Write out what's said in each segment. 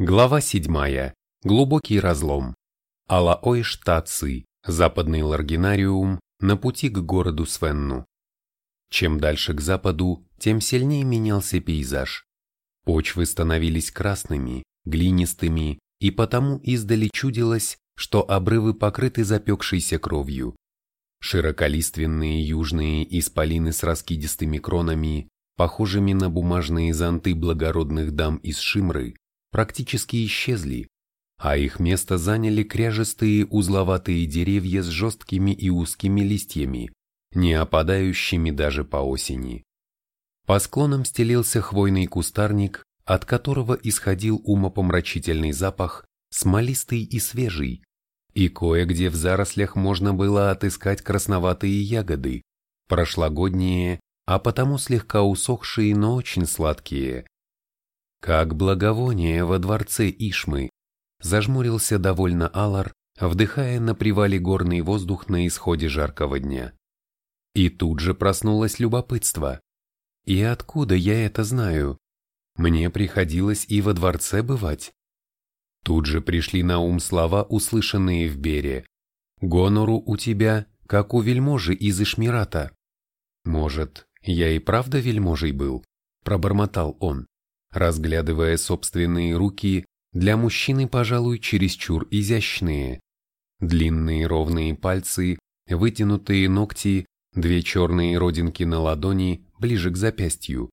Глава 7. Глубокий разлом. Алаой штаци, западный ларгинариум, на пути к городу Свенну. Чем дальше к западу, тем сильнее менялся пейзаж. Почвы становились красными, глинистыми, и потому издали чудилось, что обрывы покрыты запекшейся кровью. Широколиственные южные исполины с раскидистыми кронами, похожими на бумажные зонты благородных дам из Шимры, практически исчезли, а их место заняли кряжестые узловатые деревья с жесткими и узкими листьями, не опадающими даже по осени. По склонам стелился хвойный кустарник, от которого исходил умопомрачительный запах, смолистый и свежий, и кое-где в зарослях можно было отыскать красноватые ягоды, прошлогодние, а потому слегка усохшие, но очень сладкие, как благовоние во дворце Ишмы, зажмурился довольно Алар, вдыхая на привале горный воздух на исходе жаркого дня. И тут же проснулось любопытство. И откуда я это знаю? Мне приходилось и во дворце бывать. Тут же пришли на ум слова, услышанные в Бере. «Гонору у тебя, как у вельможи из Ишмирата». «Может, я и правда вельможей был?» – пробормотал он разглядывая собственные руки, для мужчины, пожалуй, чересчур изящные. Длинные ровные пальцы, вытянутые ногти, две черные родинки на ладони ближе к запястью.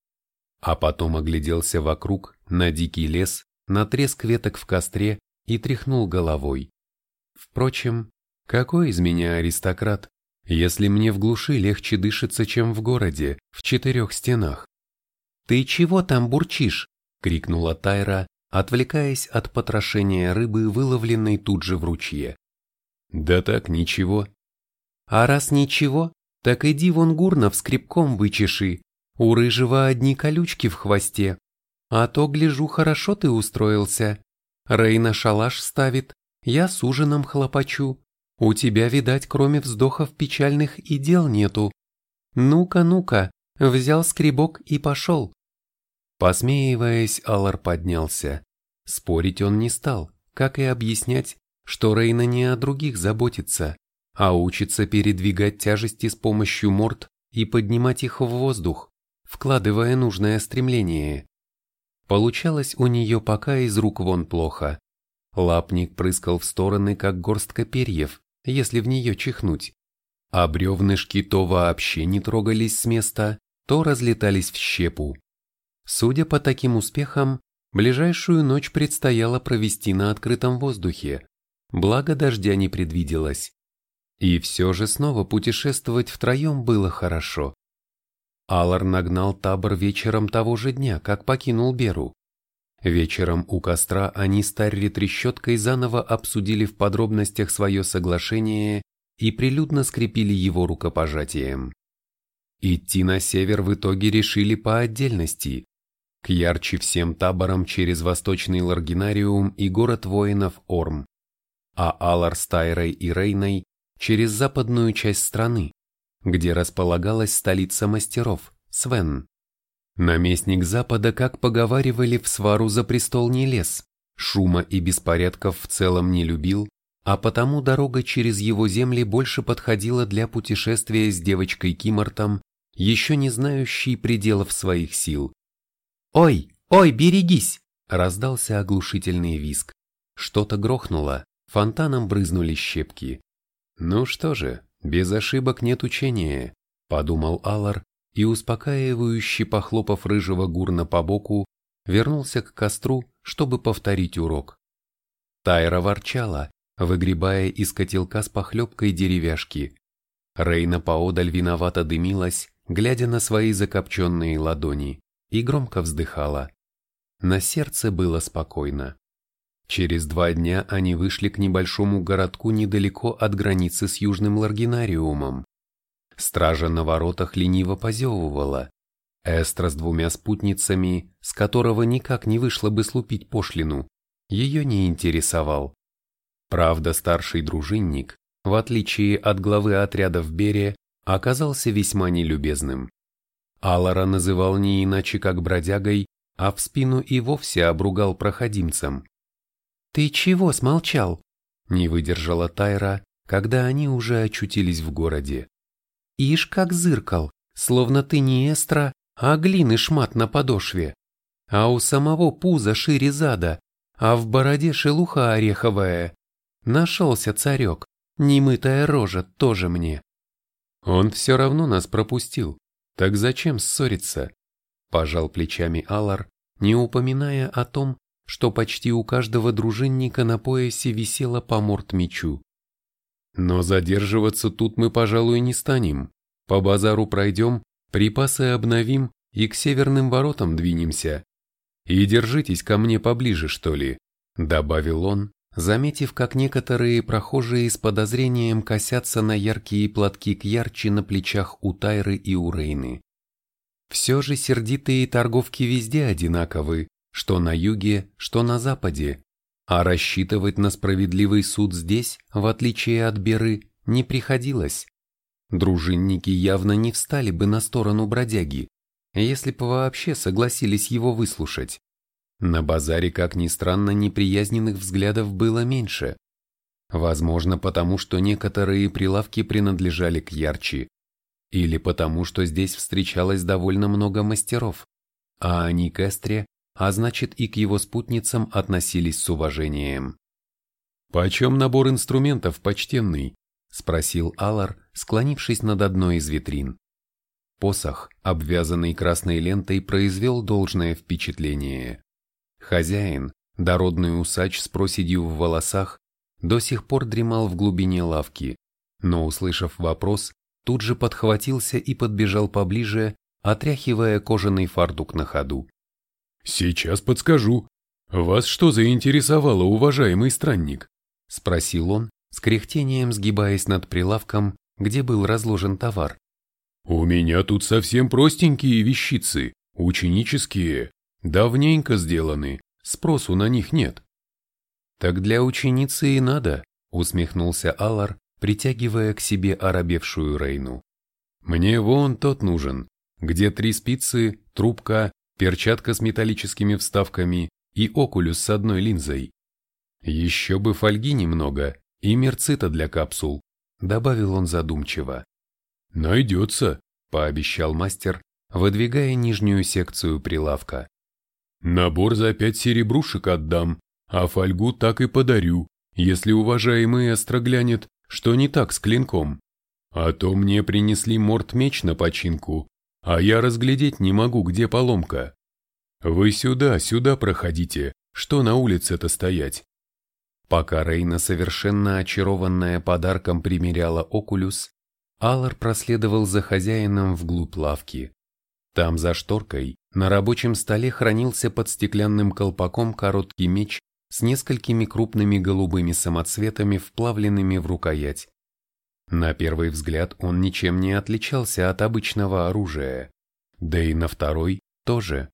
А потом огляделся вокруг, на дикий лес, на треск веток в костре и тряхнул головой. Впрочем, какой из меня аристократ, если мне в глуши легче дышится, чем в городе, в четырех стенах? «Ты чего там бурчишь?» — крикнула Тайра, отвлекаясь от потрошения рыбы, выловленной тут же в ручье. «Да так, ничего». «А раз ничего, так иди вон Гурнов скребком вычеши, у рыжего одни колючки в хвосте. А то, гляжу, хорошо ты устроился. Рейна шалаш ставит, я с ужином хлопочу. У тебя, видать, кроме вздохов печальных и дел нету. Ну-ка, ну-ка, взял скребок и пошел. Посмеиваясь, Аллар поднялся. Спорить он не стал, как и объяснять, что Рейна не о других заботится, а учится передвигать тяжести с помощью морд и поднимать их в воздух, вкладывая нужное стремление. Получалось у нее пока из рук вон плохо. Лапник прыскал в стороны, как горстка перьев, если в нее чихнуть. А бревнышки то вообще не трогались с места, то разлетались в щепу. Судя по таким успехам, ближайшую ночь предстояло провести на открытом воздухе, благо дождя не предвиделось. И все же снова путешествовать втроем было хорошо. Алар нагнал табор вечером того же дня, как покинул Беру. Вечером у костра они с Тарри трещоткой заново обсудили в подробностях свое соглашение и прилюдно скрепили его рукопожатием. Идти на север в итоге решили по отдельности, к ярче всем таборам через восточный Ларгинариум и город воинов Орм, а Алар с Тайрой и Рейной через западную часть страны, где располагалась столица мастеров, Свен. Наместник Запада, как поговаривали, в свару за престол не лез, шума и беспорядков в целом не любил, а потому дорога через его земли больше подходила для путешествия с девочкой Кимортом, еще не знающей пределов своих сил. «Ой, ой, берегись!» – раздался оглушительный визг. Что-то грохнуло, фонтаном брызнули щепки. «Ну что же, без ошибок нет учения», – подумал Алар и, успокаивающе похлопав рыжего гурна по боку, вернулся к костру, чтобы повторить урок. Тайра ворчала, выгребая из котелка с похлебкой деревяшки. Рейна поодаль виновато дымилась, глядя на свои закопченные ладони и громко вздыхала. На сердце было спокойно. Через два дня они вышли к небольшому городку недалеко от границы с Южным Ларгинариумом. Стража на воротах лениво позевывала. Эстра с двумя спутницами, с которого никак не вышло бы слупить пошлину, ее не интересовал. Правда, старший дружинник, в отличие от главы отряда в Бере, оказался весьма нелюбезным. Алара называл не иначе как бродягой, а в спину и вовсе обругал проходимцем, «Ты чего смолчал?» – не выдержала Тайра, когда они уже очутились в городе. «Ишь как зыркал, словно ты не эстра, а глины шмат на подошве. А у самого пуза шире зада, а в бороде шелуха ореховая. Нашелся царек, немытая рожа тоже мне». «Он все равно нас пропустил, так зачем ссориться?» Пожал плечами Алар, не упоминая о том, что почти у каждого дружинника на поясе висело по морд-мечу. Но задерживаться тут мы, пожалуй, не станем. По базару пройдем, припасы обновим и к северным воротам двинемся. И держитесь ко мне поближе, что ли, добавил он, заметив, как некоторые прохожие с подозрением косятся на яркие платки к ярче на плечах у Тайры и у Рейны. Все же сердитые торговки везде одинаковы, что на юге, что на западе, а рассчитывать на справедливый суд здесь, в отличие от Беры, не приходилось. Дружинники явно не встали бы на сторону бродяги, если бы вообще согласились его выслушать. На базаре, как ни странно, неприязненных взглядов было меньше. Возможно, потому что некоторые прилавки принадлежали к ярче, или потому что здесь встречалось довольно много мастеров, а они к Эстре, а значит и к его спутницам относились с уважением. «Почем набор инструментов, почтенный?» – спросил Алар, склонившись над одной из витрин. Посох, обвязанный красной лентой, произвел должное впечатление. Хозяин, дородный усач с проседью в волосах, до сих пор дремал в глубине лавки, но, услышав вопрос, тут же подхватился и подбежал поближе, отряхивая кожаный фартук на ходу. «Сейчас подскажу. Вас что заинтересовало, уважаемый странник?» – спросил он, с кряхтением сгибаясь над прилавком, где был разложен товар. «У меня тут совсем простенькие вещицы, ученические, давненько сделаны, спросу на них нет». «Так для ученицы и надо», – усмехнулся Алар, притягивая к себе оробевшую Рейну. «Мне вон тот нужен, где три спицы, трубка, перчатка с металлическими вставками и окулюс с одной линзой. Еще бы фольги немного и мерцита для капсул», — добавил он задумчиво. «Найдется», — пообещал мастер, выдвигая нижнюю секцию прилавка. «Набор за пять серебрушек отдам, а фольгу так и подарю, если уважаемый Эстро глянет, что не так с клинком. А то мне принесли морд-меч на починку, а я разглядеть не могу, где поломка. Вы сюда, сюда проходите, что на улице-то стоять?» Пока Рейна, совершенно очарованная подарком, примеряла окулюс, Аллар проследовал за хозяином вглубь лавки. Там за шторкой на рабочем столе хранился под стеклянным колпаком короткий меч с несколькими крупными голубыми самоцветами, вплавленными в рукоять. На первый взгляд он ничем не отличался от обычного оружия, да и на второй тоже.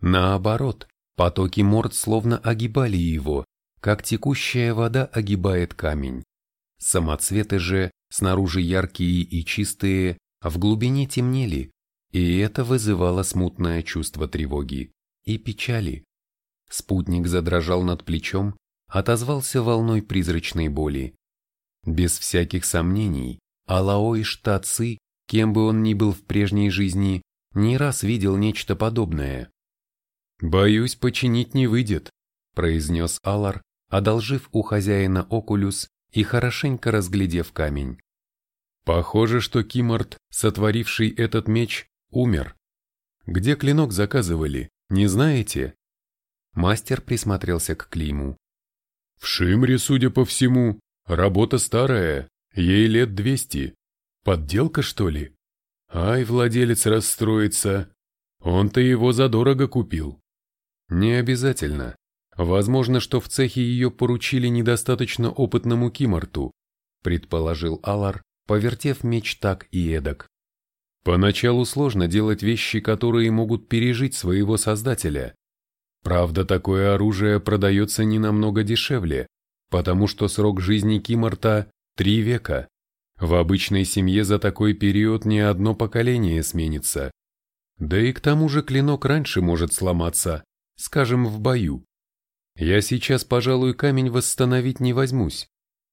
Наоборот, потоки морд словно огибали его, как текущая вода огибает камень. Самоцветы же, снаружи яркие и чистые, а в глубине темнели, и это вызывало смутное чувство тревоги и печали. Спутник задрожал над плечом, отозвался волной призрачной боли. Без всяких сомнений, Алаой Штаци, кем бы он ни был в прежней жизни, не раз видел нечто подобное. «Боюсь, починить не выйдет», – произнес Алар, одолжив у хозяина окулюс и хорошенько разглядев камень. «Похоже, что Кимарт, сотворивший этот меч, умер. Где клинок заказывали, не знаете?» Мастер присмотрелся к клейму. «В Шимре, судя по всему, работа старая, ей лет двести. Подделка, что ли? Ай, владелец расстроится. Он-то его задорого купил». «Не обязательно. Возможно, что в цехе ее поручили недостаточно опытному киморту», предположил Алар, повертев меч так и эдак. Поначалу сложно делать вещи, которые могут пережить своего создателя, Правда, такое оружие продается не намного дешевле, потому что срок жизни Киморта – три века. В обычной семье за такой период не одно поколение сменится. Да и к тому же клинок раньше может сломаться, скажем, в бою. я сейчас, пожалуй, камень восстановить не возьмусь.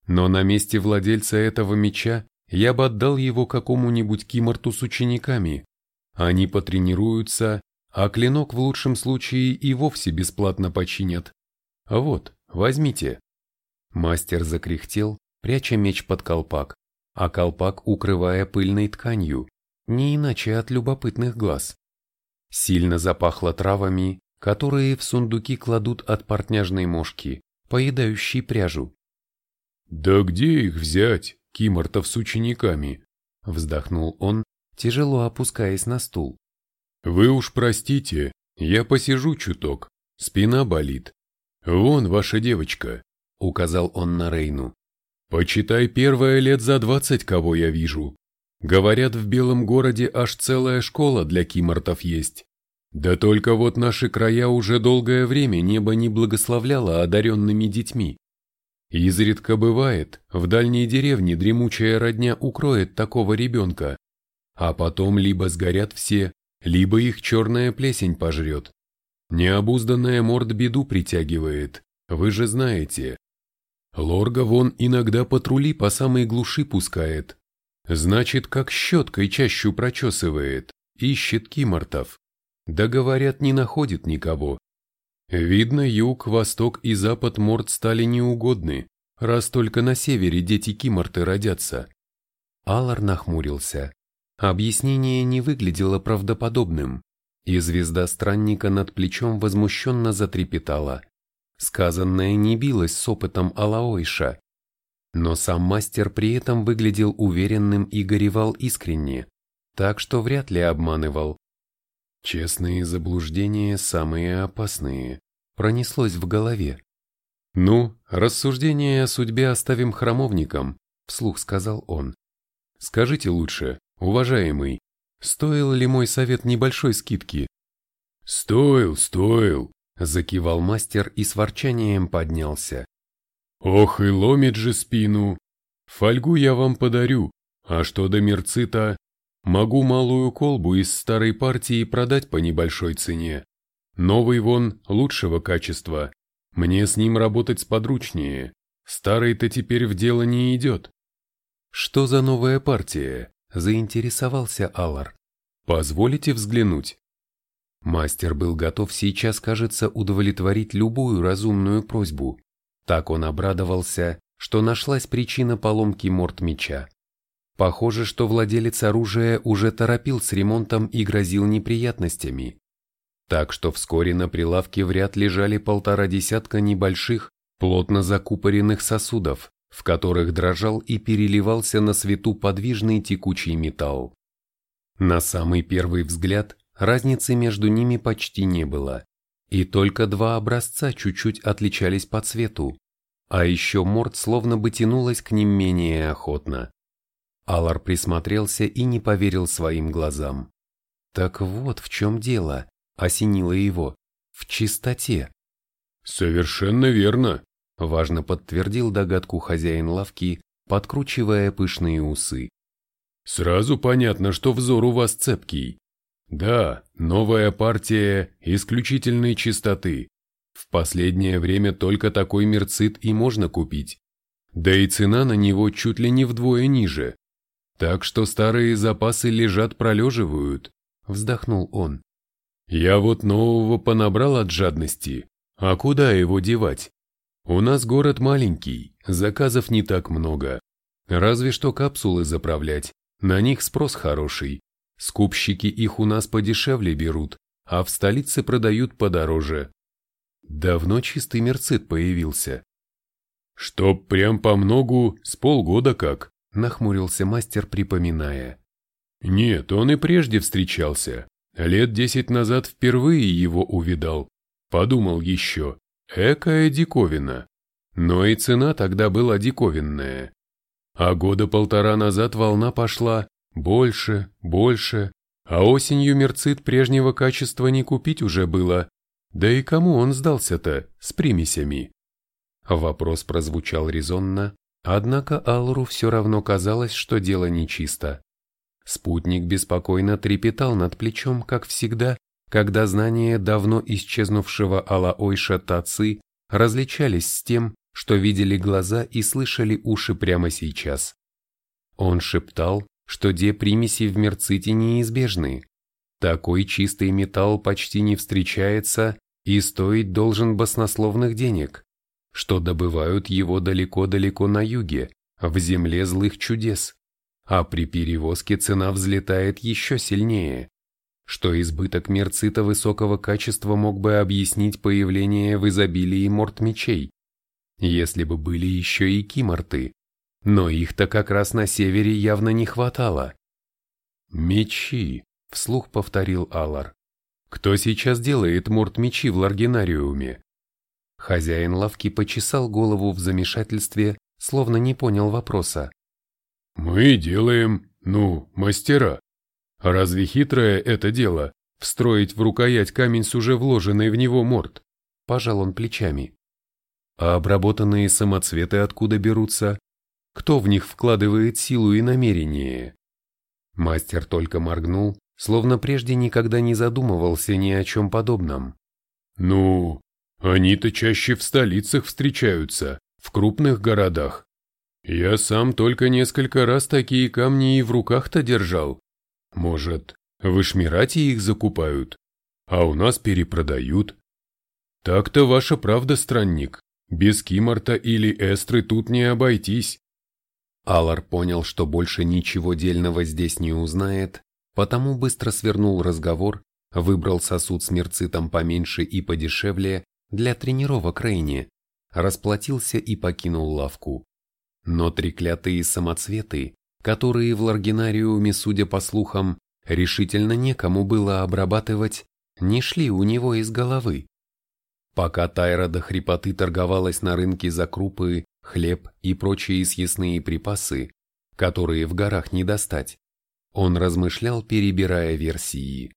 Но на месте владельца этого меча я бы отдал его какому-нибудь киморту с учениками. Они потренируются, а клинок в лучшем случае и вовсе бесплатно починят. Вот, возьмите. Мастер закряхтел, пряча меч под колпак, а колпак укрывая пыльной тканью, не иначе от любопытных глаз. Сильно запахло травами, которые в сундуки кладут от портняжной мошки, поедающей пряжу. «Да где их взять, кимортов с учениками?» — вздохнул он, тяжело опускаясь на стул. «Вы уж простите, я посижу чуток, спина болит. Вон ваша девочка», — указал он на Рейну. «Почитай первое лет за двадцать, кого я вижу. Говорят, в Белом городе аж целая школа для кимортов есть. Да только вот наши края уже долгое время небо не благословляло одаренными детьми. Изредка бывает, в дальней деревне дремучая родня укроет такого ребенка, а потом либо сгорят все, либо их черная плесень пожрет. Необузданная морд беду притягивает, вы же знаете. Лорга вон иногда патрули по самой глуши пускает. Значит, как щеткой чащу прочесывает, ищет кимортов. Да говорят, не находит никого. Видно, юг, восток и запад морд стали неугодны, раз только на севере дети киморты родятся. Алар нахмурился. Объяснение не выглядело правдоподобным, и звезда странника над плечом возмущенно затрепетала. Сказанное не билось с опытом Алаойша. Но сам мастер при этом выглядел уверенным и горевал искренне, так что вряд ли обманывал. Честные заблуждения самые опасные, пронеслось в голове. «Ну, рассуждения о судьбе оставим храмовникам», — вслух сказал он. «Скажите лучше, уважаемый, стоил ли мой совет небольшой скидки?» «Стоил, стоил», — закивал мастер и с ворчанием поднялся. «Ох и ломит же спину! Фольгу я вам подарю, а что до мерцита, Могу малую колбу из старой партии продать по небольшой цене. Новый вон лучшего качества. Мне с ним работать сподручнее. Старый-то теперь в дело не идет. Что за новая партия? Заинтересовался Алар. Позволите взглянуть? Мастер был готов сейчас, кажется, удовлетворить любую разумную просьбу. Так он обрадовался, что нашлась причина поломки морд меча. Похоже, что владелец оружия уже торопил с ремонтом и грозил неприятностями. Так что вскоре на прилавке в ряд лежали полтора десятка небольших, плотно закупоренных сосудов, в которых дрожал и переливался на свету подвижный текучий металл. На самый первый взгляд разницы между ними почти не было, и только два образца чуть-чуть отличались по цвету, а еще морд словно бы тянулась к ним менее охотно. Алар присмотрелся и не поверил своим глазам. Так вот в чем дело, осенило его, в чистоте. Совершенно верно, важно подтвердил догадку хозяин лавки, подкручивая пышные усы. Сразу понятно, что взор у вас цепкий. Да, новая партия исключительной чистоты. В последнее время только такой мерцит и можно купить. Да и цена на него чуть ли не вдвое ниже. Так что старые запасы лежат пролеживают, вздохнул он. Я вот нового понабрал от жадности, а куда его девать? У нас город маленький, заказов не так много. Разве что капсулы заправлять, на них спрос хороший. Скупщики их у нас подешевле берут, а в столице продают подороже. Давно чистый мерцит появился. Чтоб прям по многу, с полгода как, — нахмурился мастер, припоминая. «Нет, он и прежде встречался. Лет десять назад впервые его увидал. Подумал еще, экая диковина. Но и цена тогда была диковинная. А года полтора назад волна пошла, больше, больше, а осенью мерцит прежнего качества не купить уже было. Да и кому он сдался-то, с примесями?» Вопрос прозвучал резонно, Однако Алру все равно казалось, что дело нечисто. Спутник беспокойно трепетал над плечом, как всегда, когда знание давно исчезнувшего Алаойша Таци различались с тем, что видели глаза и слышали уши прямо сейчас. Он шептал, что де примеси в мерците неизбежны. Такой чистый металл почти не встречается и стоить должен баснословных денег, что добывают его далеко-далеко на юге, в земле злых чудес, а при перевозке цена взлетает еще сильнее, что избыток мерцита высокого качества мог бы объяснить появление в изобилии морт-мечей, если бы были еще и киморты, но их-то как раз на севере явно не хватало. «Мечи», — вслух повторил Алар. «Кто сейчас делает морт-мечи в Ларгинариуме?» Хозяин лавки почесал голову в замешательстве, словно не понял вопроса. «Мы делаем, ну, мастера. Разве хитрое это дело — встроить в рукоять камень с уже вложенной в него морд?» Пожал он плечами. «А обработанные самоцветы откуда берутся? Кто в них вкладывает силу и намерение?» Мастер только моргнул, словно прежде никогда не задумывался ни о чем подобном. «Ну, они-то чаще в столицах встречаются, в крупных городах. Я сам только несколько раз такие камни и в руках-то держал. Может, в Ишмирате их закупают, а у нас перепродают. Так-то ваша правда, странник. Без Кимарта или Эстры тут не обойтись. Алар понял, что больше ничего дельного здесь не узнает, потому быстро свернул разговор, выбрал сосуд с мерцитом поменьше и подешевле для тренировок Рейни, расплатился и покинул лавку. Но треклятые самоцветы, которые в Ларгинариуме, судя по слухам, решительно некому было обрабатывать, не шли у него из головы. Пока Тайра до хрипоты торговалась на рынке за крупы, хлеб и прочие съестные припасы, которые в горах не достать, он размышлял, перебирая версии.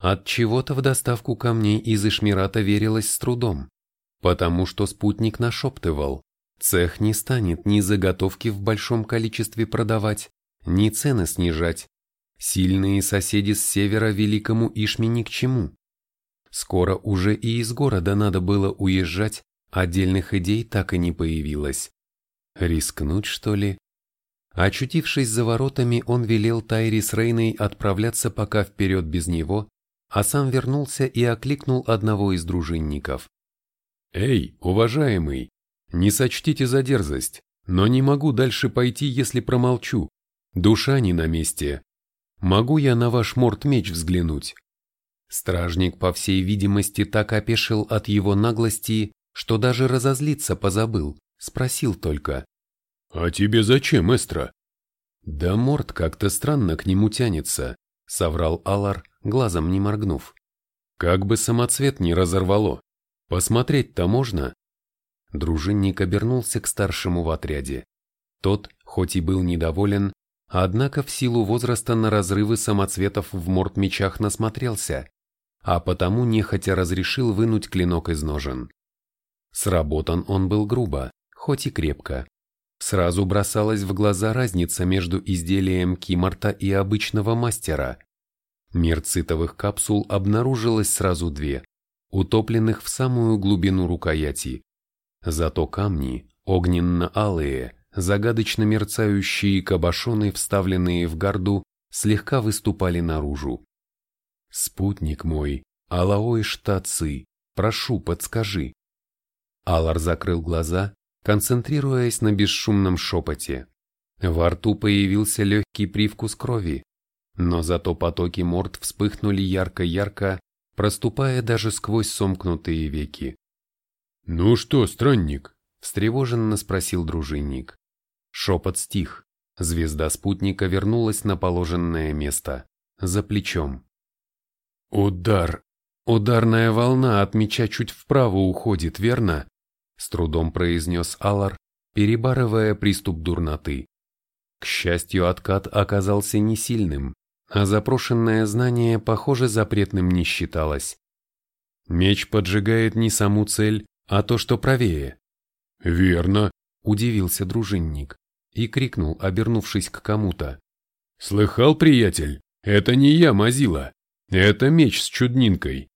От чего-то в доставку камней из Ишмирата верилось с трудом, потому что спутник нашептывал, цех не станет ни заготовки в большом количестве продавать, ни цены снижать. Сильные соседи с севера великому Ишме ни к чему. Скоро уже и из города надо было уезжать, отдельных идей так и не появилось. Рискнуть, что ли? Очутившись за воротами, он велел Тайри с Рейной отправляться пока вперед без него, а сам вернулся и окликнул одного из дружинников. «Эй, уважаемый, не сочтите за дерзость, но не могу дальше пойти, если промолчу. Душа не на месте. Могу я на ваш морд-меч взглянуть?» Стражник, по всей видимости, так опешил от его наглости, что даже разозлиться позабыл, спросил только. «А тебе зачем, Эстра?» «Да морд как-то странно к нему тянется», — соврал Алар, глазом не моргнув. «Как бы самоцвет не разорвало. Посмотреть-то можно?» Дружинник обернулся к старшему в отряде. Тот, хоть и был недоволен, однако в силу возраста на разрывы самоцветов в морд-мечах насмотрелся а потому нехотя разрешил вынуть клинок из ножен. Сработан он был грубо, хоть и крепко. Сразу бросалась в глаза разница между изделием кимарта и обычного мастера. Мерцитовых капсул обнаружилось сразу две, утопленных в самую глубину рукояти. Зато камни, огненно-алые, загадочно мерцающие кабошоны, вставленные в гарду, слегка выступали наружу. «Спутник мой, Алаой Штаци, прошу, подскажи». Алар закрыл глаза, концентрируясь на бесшумном шепоте. Во рту появился легкий привкус крови, но зато потоки морд вспыхнули ярко-ярко, проступая даже сквозь сомкнутые веки. «Ну что, странник?» – встревоженно спросил дружинник. Шепот стих. Звезда спутника вернулась на положенное место, за плечом. «Удар! Ударная волна от меча чуть вправо уходит, верно?» С трудом произнес Алар, перебарывая приступ дурноты. К счастью, откат оказался не сильным, а запрошенное знание, похоже, запретным не считалось. Меч поджигает не саму цель, а то, что правее. «Верно», — удивился дружинник и крикнул, обернувшись к кому-то. «Слыхал, приятель? Это не я, Мазила. Это меч с чуднинкой.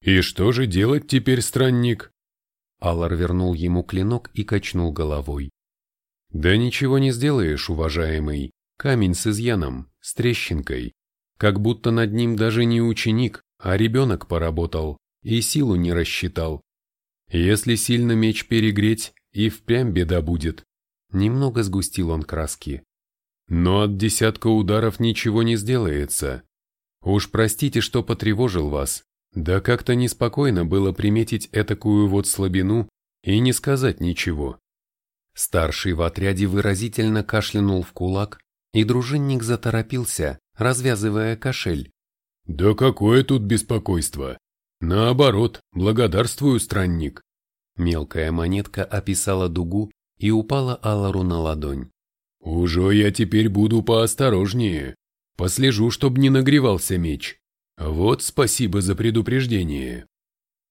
И что же делать теперь, странник? Аллар вернул ему клинок и качнул головой. Да ничего не сделаешь, уважаемый. Камень с изъяном, с трещинкой. Как будто над ним даже не ученик, а ребенок поработал и силу не рассчитал. Если сильно меч перегреть, и впрямь беда будет. Немного сгустил он краски. Но от десятка ударов ничего не сделается. Уж простите, что потревожил вас. Да как-то неспокойно было приметить этакую вот слабину и не сказать ничего. Старший в отряде выразительно кашлянул в кулак, и дружинник заторопился, развязывая кошель. «Да какое тут беспокойство! Наоборот, благодарствую, странник!» Мелкая монетка описала дугу и упала Алару на ладонь. «Уже я теперь буду поосторожнее. Послежу, чтоб не нагревался меч. Вот спасибо за предупреждение».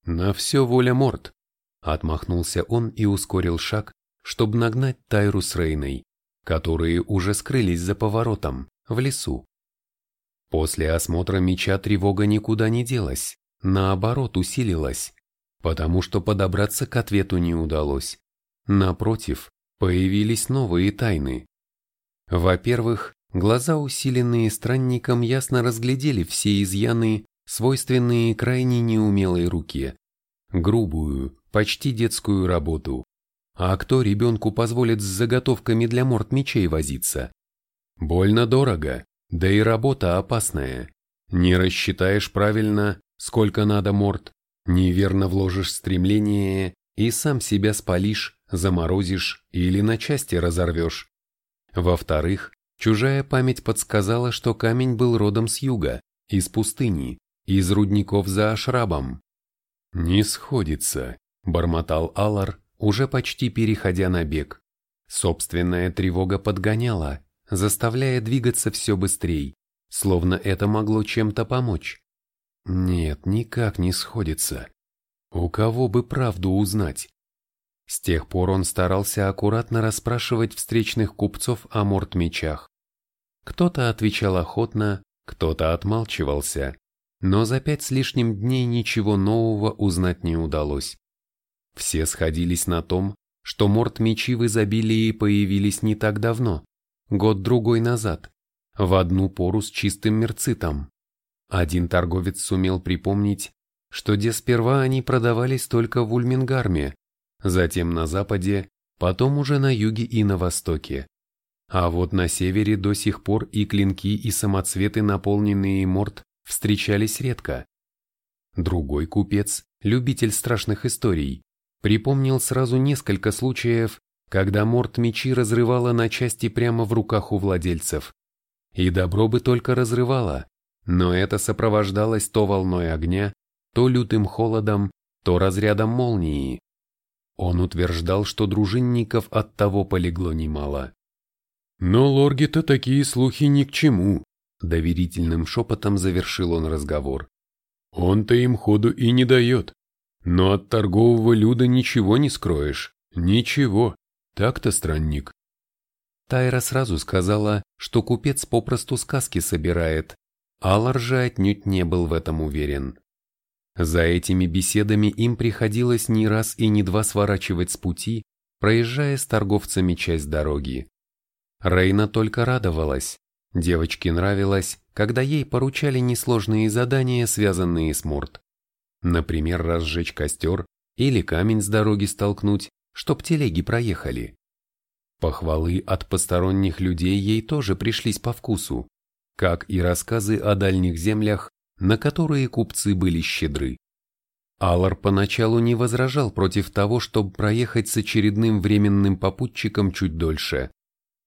«На все воля морд», — отмахнулся он и ускорил шаг, чтобы нагнать Тайру с Рейной, которые уже скрылись за поворотом, в лесу. После осмотра меча тревога никуда не делась, наоборот усилилась, потому что подобраться к ответу не удалось. Напротив, появились новые тайны. Во-первых, глаза, усиленные странником, ясно разглядели все изъяны, свойственные крайне неумелой руке. Грубую, почти детскую работу. А кто ребенку позволит с заготовками для морд мечей возиться? Больно дорого, да и работа опасная. Не рассчитаешь правильно, сколько надо морд, неверно вложишь стремление и сам себя спалишь, заморозишь или на части разорвешь. Во-вторых, чужая память подсказала, что камень был родом с юга, из пустыни, из рудников за Ашрабом. «Не сходится», — бормотал Алар, уже почти переходя на бег. Собственная тревога подгоняла, заставляя двигаться все быстрее, словно это могло чем-то помочь. Нет, никак не сходится. У кого бы правду узнать? С тех пор он старался аккуратно расспрашивать встречных купцов о мортмечах. Кто-то отвечал охотно, кто-то отмалчивался, но за пять с лишним дней ничего нового узнать не удалось. Все сходились на том, что мортмечи в изобилии появились не так давно, год-другой назад, в одну пору с чистым мерцитом. Один торговец сумел припомнить, что где сперва они продавались только в Ульмингарме, затем на западе, потом уже на юге и на востоке. А вот на севере до сих пор и клинки, и самоцветы, наполненные морд, встречались редко. Другой купец, любитель страшных историй, припомнил сразу несколько случаев, когда морд мечи разрывала на части прямо в руках у владельцев. И добро бы только разрывала, но это сопровождалось то волной огня, то лютым холодом, то разрядом молнии. Он утверждал, что дружинников от того полегло немало. «Но лорги-то такие слухи ни к чему», — доверительным шепотом завершил он разговор. «Он-то им ходу и не дает. Но от торгового люда ничего не скроешь. Ничего. Так-то странник. Тайра сразу сказала, что купец попросту сказки собирает. Аллар же отнюдь не был в этом уверен. За этими беседами им приходилось не раз и не два сворачивать с пути, проезжая с торговцами часть дороги. Рейна только радовалась. Девочке нравилось, когда ей поручали несложные задания, связанные с морд. Например, разжечь костер или камень с дороги столкнуть, чтоб телеги проехали. Похвалы от посторонних людей ей тоже пришлись по вкусу, как и рассказы о дальних землях, на которые купцы были щедры. Аллар поначалу не возражал против того, чтобы проехать с очередным временным попутчиком чуть дольше.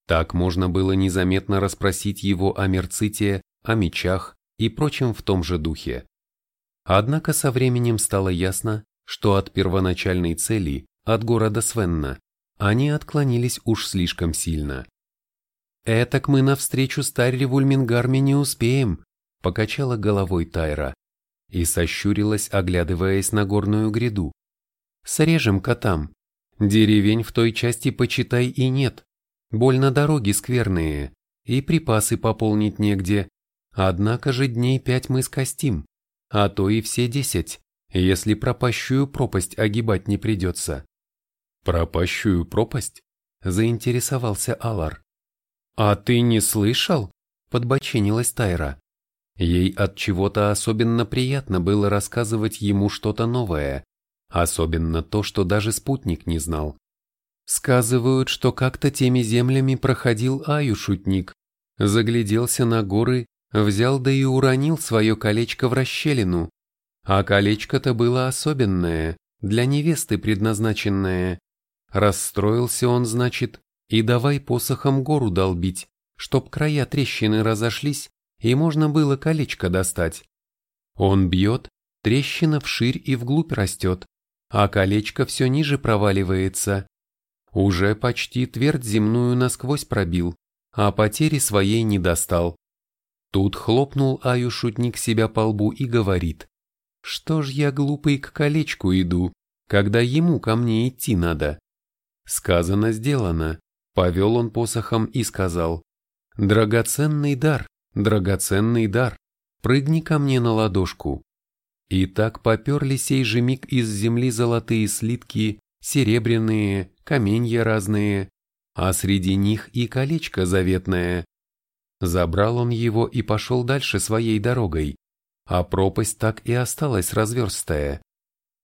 Так можно было незаметно расспросить его о мерците, о мечах и прочем в том же духе. Однако со временем стало ясно, что от первоначальной цели, от города Свенна, они отклонились уж слишком сильно. «Этак мы навстречу старе в Ульмингарме не успеем», — покачала головой Тайра и сощурилась, оглядываясь на горную гряду. «Срежем котам. Деревень в той части, почитай, и нет. Больно дороги скверные, и припасы пополнить негде. Однако же дней пять мы скостим а то и все десять, если пропащую пропасть огибать не придется. Пропащую пропасть? Заинтересовался Алар. А ты не слышал? Подбоченилась Тайра. Ей от чего-то особенно приятно было рассказывать ему что-то новое, особенно то, что даже спутник не знал. Сказывают, что как-то теми землями проходил Аю-шутник, загляделся на горы, взял да и уронил свое колечко в расщелину. А колечко-то было особенное, для невесты предназначенное. Расстроился он, значит, и давай посохом гору долбить, чтоб края трещины разошлись, и можно было колечко достать. Он бьет, трещина вширь и вглубь растет, а колечко все ниже проваливается. Уже почти твердь земную насквозь пробил, а потери своей не достал. Тут хлопнул Аю шутник себя по лбу и говорит, «Что ж я глупый к колечку иду, когда ему ко мне идти надо?» Сказано, сделано. Повел он посохом и сказал, «Драгоценный дар, драгоценный дар, прыгни ко мне на ладошку». И так поперли сей же миг из земли золотые слитки, серебряные, каменья разные, а среди них и колечко заветное. Забрал он его и пошел дальше своей дорогой, а пропасть так и осталась разверстая.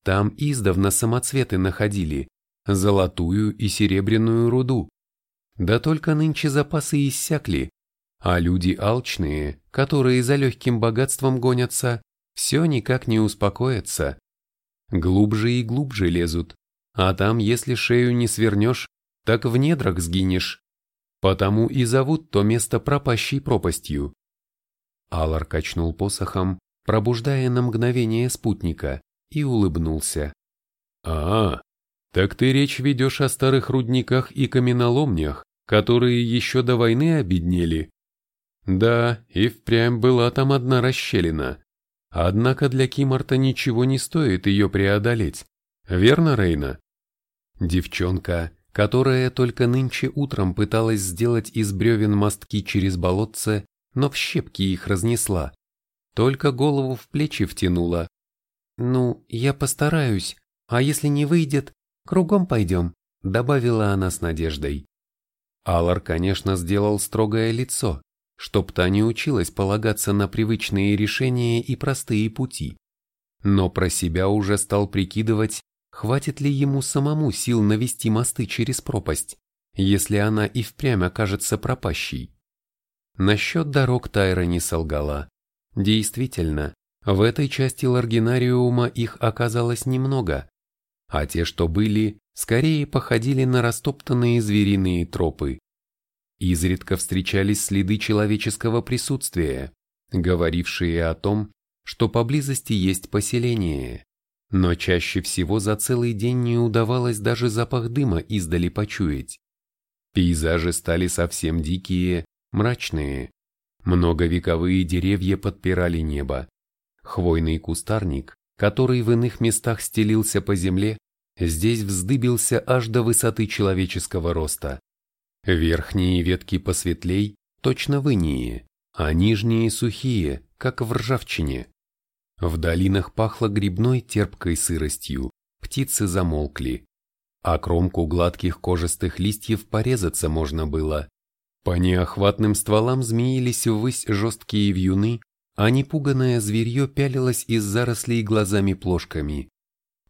Там издавна самоцветы находили, золотую и серебряную руду. Да только нынче запасы иссякли, а люди алчные, которые за легким богатством гонятся, все никак не успокоятся. Глубже и глубже лезут, а там, если шею не свернешь, так в недрах сгинешь. Потому и зовут то место пропащей пропастью. Алар качнул посохом, пробуждая на мгновение спутника, и улыбнулся. «А, так ты речь ведешь о старых рудниках и каменоломнях, которые еще до войны обеднели?» Да, и впрямь была там одна расщелина. Однако для Кимарта ничего не стоит ее преодолеть. Верно, Рейна? Девчонка, которая только нынче утром пыталась сделать из бревен мостки через болотце, но в щепки их разнесла. Только голову в плечи втянула. «Ну, я постараюсь, а если не выйдет, кругом пойдем», добавила она с надеждой. Алар, конечно, сделал строгое лицо, чтоб та не училась полагаться на привычные решения и простые пути. Но про себя уже стал прикидывать, Хватит ли ему самому сил навести мосты через пропасть, если она и впрямь окажется пропащей? Насчет дорог Тайра не солгала. Действительно, в этой части Ларгинариума их оказалось немного, а те, что были, скорее походили на растоптанные звериные тропы. Изредка встречались следы человеческого присутствия, говорившие о том, что поблизости есть поселение. Но чаще всего за целый день не удавалось даже запах дыма издали почуять. Пейзажи стали совсем дикие, мрачные. Многовековые деревья подпирали небо. Хвойный кустарник, который в иных местах стелился по земле, здесь вздыбился аж до высоты человеческого роста. Верхние ветки посветлей, точно в инии, а нижние сухие, как в ржавчине. В долинах пахло грибной терпкой сыростью, птицы замолкли, а кромку гладких кожистых листьев порезаться можно было. По неохватным стволам змеились ввысь жесткие вьюны, а непуганное зверье пялилось из зарослей глазами-плошками,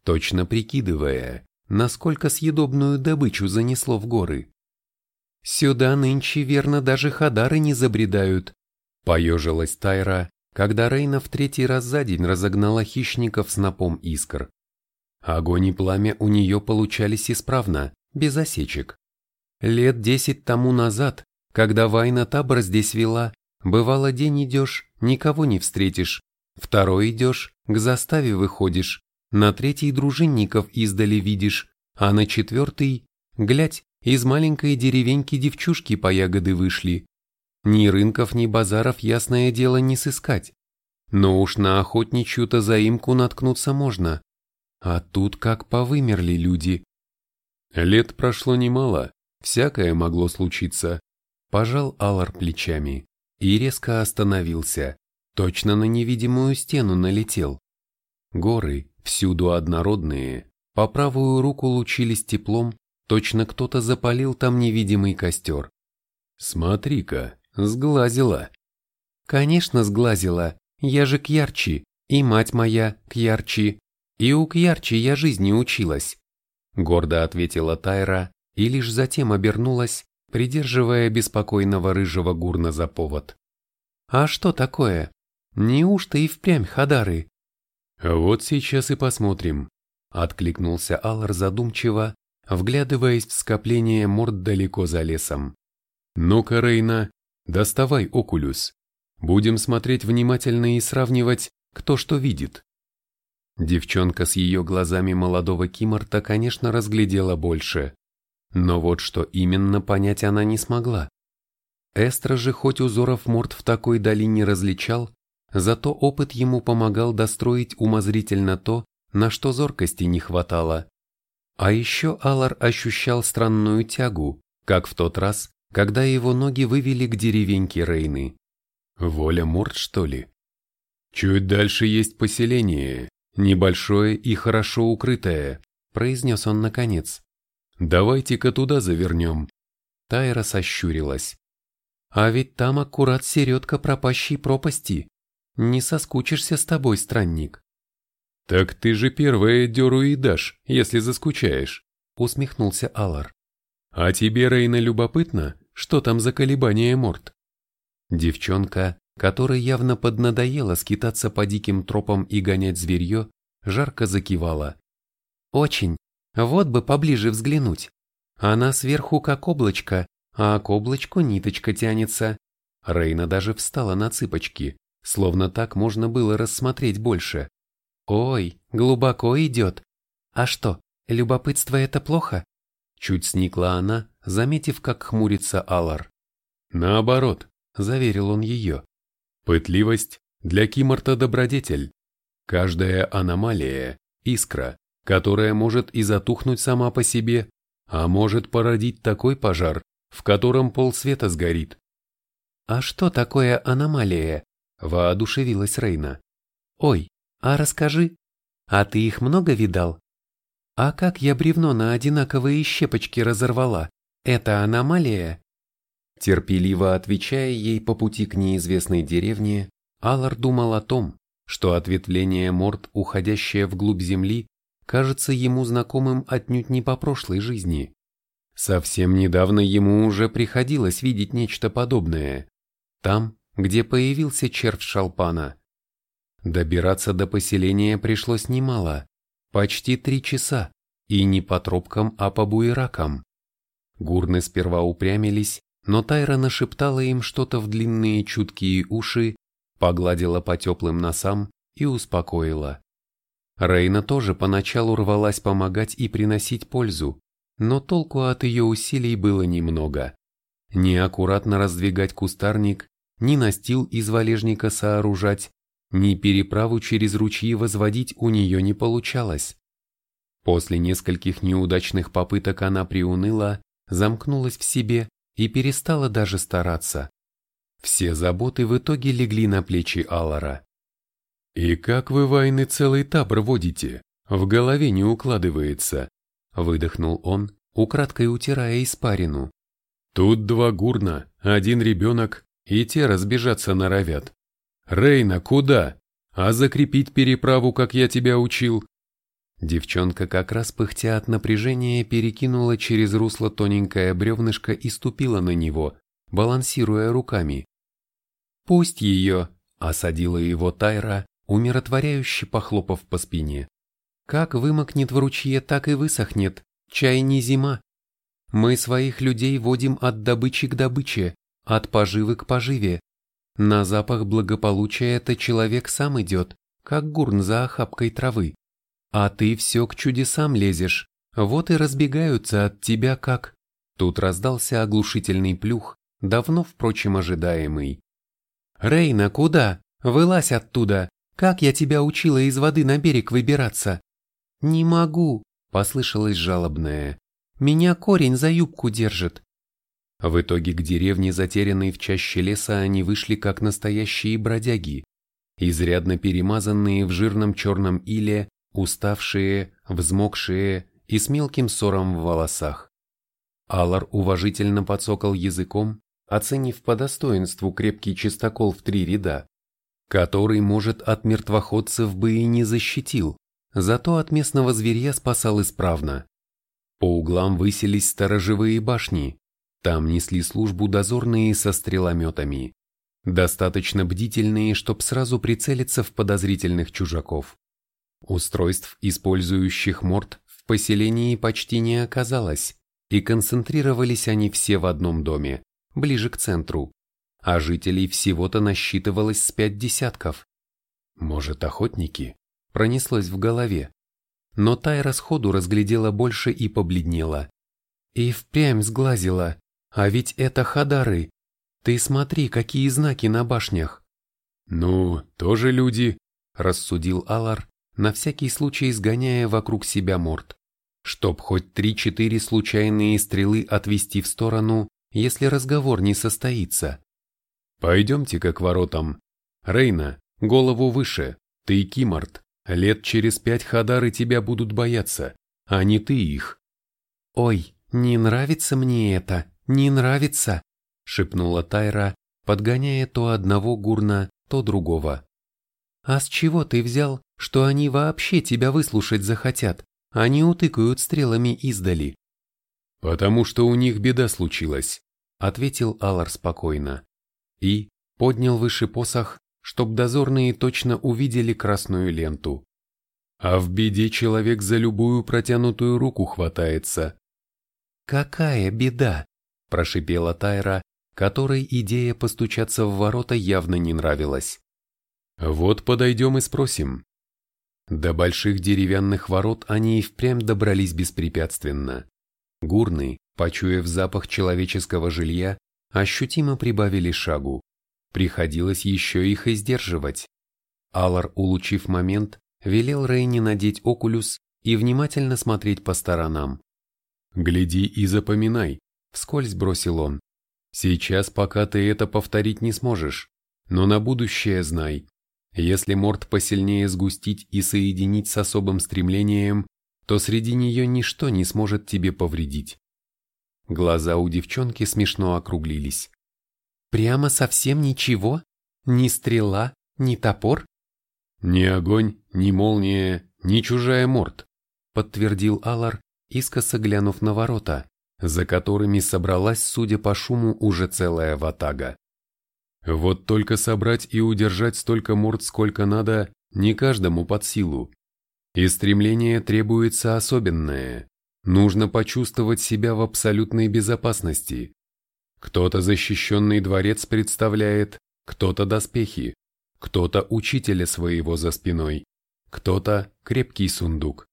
точно прикидывая, насколько съедобную добычу занесло в горы. «Сюда нынче верно даже хадары не забредают», — поежилась Тайра, когда Рейна в третий раз за день разогнала хищников снопом искр. Огонь и пламя у нее получались исправно, без осечек. Лет десять тому назад, когда Вайна табор здесь вела, бывало день идешь, никого не встретишь, второй идешь, к заставе выходишь, на третий дружинников издали видишь, а на четвертый, глядь, из маленькой деревеньки девчушки по ягоды вышли, ни рынков, ни базаров, ясное дело, не сыскать. Но уж на охотничью-то заимку наткнуться можно. А тут как повымерли люди. Лет прошло немало, всякое могло случиться. Пожал Алар плечами и резко остановился. Точно на невидимую стену налетел. Горы, всюду однородные, по правую руку лучились теплом, точно кто-то запалил там невидимый костер. «Смотри-ка, сглазила!» «Конечно сглазила, я же Кьярчи, и мать моя Кьярчи, и у Кьярчи я жизни училась», гордо ответила Тайра и лишь затем обернулась, придерживая беспокойного рыжего гурна за повод. «А что такое? Неужто и впрямь Хадары?» «Вот сейчас и посмотрим», — откликнулся Аллар задумчиво, вглядываясь в скопление морд далеко за лесом. «Ну-ка, Рейна, доставай окулюс. Будем смотреть внимательно и сравнивать, кто что видит». Девчонка с ее глазами молодого Киморта, конечно, разглядела больше. Но вот что именно понять она не смогла. Эстра же хоть узоров морд в такой дали не различал, зато опыт ему помогал достроить умозрительно то, на что зоркости не хватало. А еще Алар ощущал странную тягу, как в тот раз, когда его ноги вывели к деревеньке Рейны. Воля морд, что ли? Чуть дальше есть поселение, небольшое и хорошо укрытое, произнес он наконец. Давайте-ка туда завернем. Тайра сощурилась. А ведь там аккурат середка пропащей пропасти. Не соскучишься с тобой, странник. Так ты же первая дёру и дашь, если заскучаешь, усмехнулся Алар. А тебе, Рейна, любопытно, что там за колебания морд? Девчонка, которой явно поднадоело скитаться по диким тропам и гонять зверье, жарко закивала. «Очень. Вот бы поближе взглянуть. Она сверху как облачко, а к облачку ниточка тянется». Рейна даже встала на цыпочки, словно так можно было рассмотреть больше. «Ой, глубоко идет. А что, любопытство это плохо?» Чуть сникла она, заметив, как хмурится Алар. «Наоборот», — заверил он ее. «Пытливость для Киморта добродетель. Каждая аномалия – искра, которая может и затухнуть сама по себе, а может породить такой пожар, в котором полсвета сгорит». «А что такое аномалия?» – воодушевилась Рейна. «Ой, а расскажи, а ты их много видал?» «А как я бревно на одинаковые щепочки разорвала? Это аномалия?» Терпеливо отвечая ей по пути к неизвестной деревне, Аллар думал о том, что ответвление морд, уходящее вглубь земли, кажется ему знакомым отнюдь не по прошлой жизни. Совсем недавно ему уже приходилось видеть нечто подобное. Там, где появился червь шалпана. Добираться до поселения пришлось немало, почти три часа, и не по тропкам, а по буеракам. Гурны сперва упрямились, но Тайра нашептала им что-то в длинные чуткие уши, погладила по теплым носам и успокоила. Рейна тоже поначалу рвалась помогать и приносить пользу, но толку от ее усилий было немного. Неаккуратно раздвигать кустарник, ни настил из валежника сооружать, ни переправу через ручьи возводить у нее не получалось. После нескольких неудачных попыток она приуныла, замкнулась в себе и перестала даже стараться. Все заботы в итоге легли на плечи Аллара. «И как вы войны целый табор водите? В голове не укладывается», — выдохнул он, украдкой утирая испарину. «Тут два гурна, один ребенок, и те разбежаться норовят. Рейна, куда? А закрепить переправу, как я тебя учил, Девчонка как раз пыхтя от напряжения перекинула через русло тоненькое бревнышко и ступила на него, балансируя руками. «Пусть ее!» – осадила его Тайра, умиротворяюще похлопав по спине. «Как вымокнет в ручье, так и высохнет. Чай не зима. Мы своих людей водим от добычи к добыче, от поживы к поживе. На запах благополучия это человек сам идет, как гурн за охапкой травы. А ты все к чудесам лезешь, вот и разбегаются от тебя как... Тут раздался оглушительный плюх, давно, впрочем, ожидаемый. «Рейна, куда? Вылазь оттуда! Как я тебя учила из воды на берег выбираться?» «Не могу», — послышалось жалобное. «Меня корень за юбку держит». В итоге к деревне, затерянной в чаще леса, они вышли как настоящие бродяги, изрядно перемазанные в жирном черном иле уставшие, взмокшие и с мелким ссором в волосах. Алар уважительно подсокал языком, оценив по достоинству крепкий чистокол в три ряда, который, может, от мертвоходцев бы и не защитил, зато от местного зверя спасал исправно. По углам высились сторожевые башни, там несли службу дозорные со стрелометами, достаточно бдительные, чтоб сразу прицелиться в подозрительных чужаков. Устройств, использующих морд, в поселении почти не оказалось, и концентрировались они все в одном доме, ближе к центру, а жителей всего-то насчитывалось с пять десятков. Может, охотники? Пронеслось в голове. Но Тайра сходу разглядела больше и побледнела. И впрямь сглазила. А ведь это Хадары. Ты смотри, какие знаки на башнях. Ну, тоже люди, рассудил Алар, на всякий случай сгоняя вокруг себя морд. Чтоб хоть три-четыре случайные стрелы отвести в сторону, если разговор не состоится. Пойдемте-ка к воротам. Рейна, голову выше, ты Кимарт. Лет через пять Хадары тебя будут бояться, а не ты их. Ой, не нравится мне это, не нравится, шепнула Тайра, подгоняя то одного гурна, то другого. А с чего ты взял, что они вообще тебя выслушать захотят? Они утыкают стрелами издали. Потому что у них беда случилась, ответил Алар спокойно и поднял выше посох, чтоб дозорные точно увидели красную ленту. А в беде человек за любую протянутую руку хватается. «Какая беда?» – прошипела Тайра, которой идея постучаться в ворота явно не нравилась. «Вот подойдем и спросим». До больших деревянных ворот они и впрямь добрались беспрепятственно. Гурны, почуяв запах человеческого жилья, ощутимо прибавили шагу. Приходилось еще их и сдерживать. Алар, улучив момент, велел Рейни надеть окулюс и внимательно смотреть по сторонам. «Гляди и запоминай», — вскользь бросил он. «Сейчас пока ты это повторить не сможешь, но на будущее знай. Если морд посильнее сгустить и соединить с особым стремлением, то среди нее ничто не сможет тебе повредить. Глаза у девчонки смешно округлились. «Прямо совсем ничего? Ни стрела, ни топор?» «Ни огонь, ни молния, ни чужая морд», подтвердил Алар, искоса глянув на ворота, за которыми собралась, судя по шуму, уже целая ватага. Вот только собрать и удержать столько морд, сколько надо, не каждому под силу. И стремление требуется особенное. Нужно почувствовать себя в абсолютной безопасности. Кто-то защищенный дворец представляет, кто-то доспехи, кто-то учителя своего за спиной, кто-то крепкий сундук.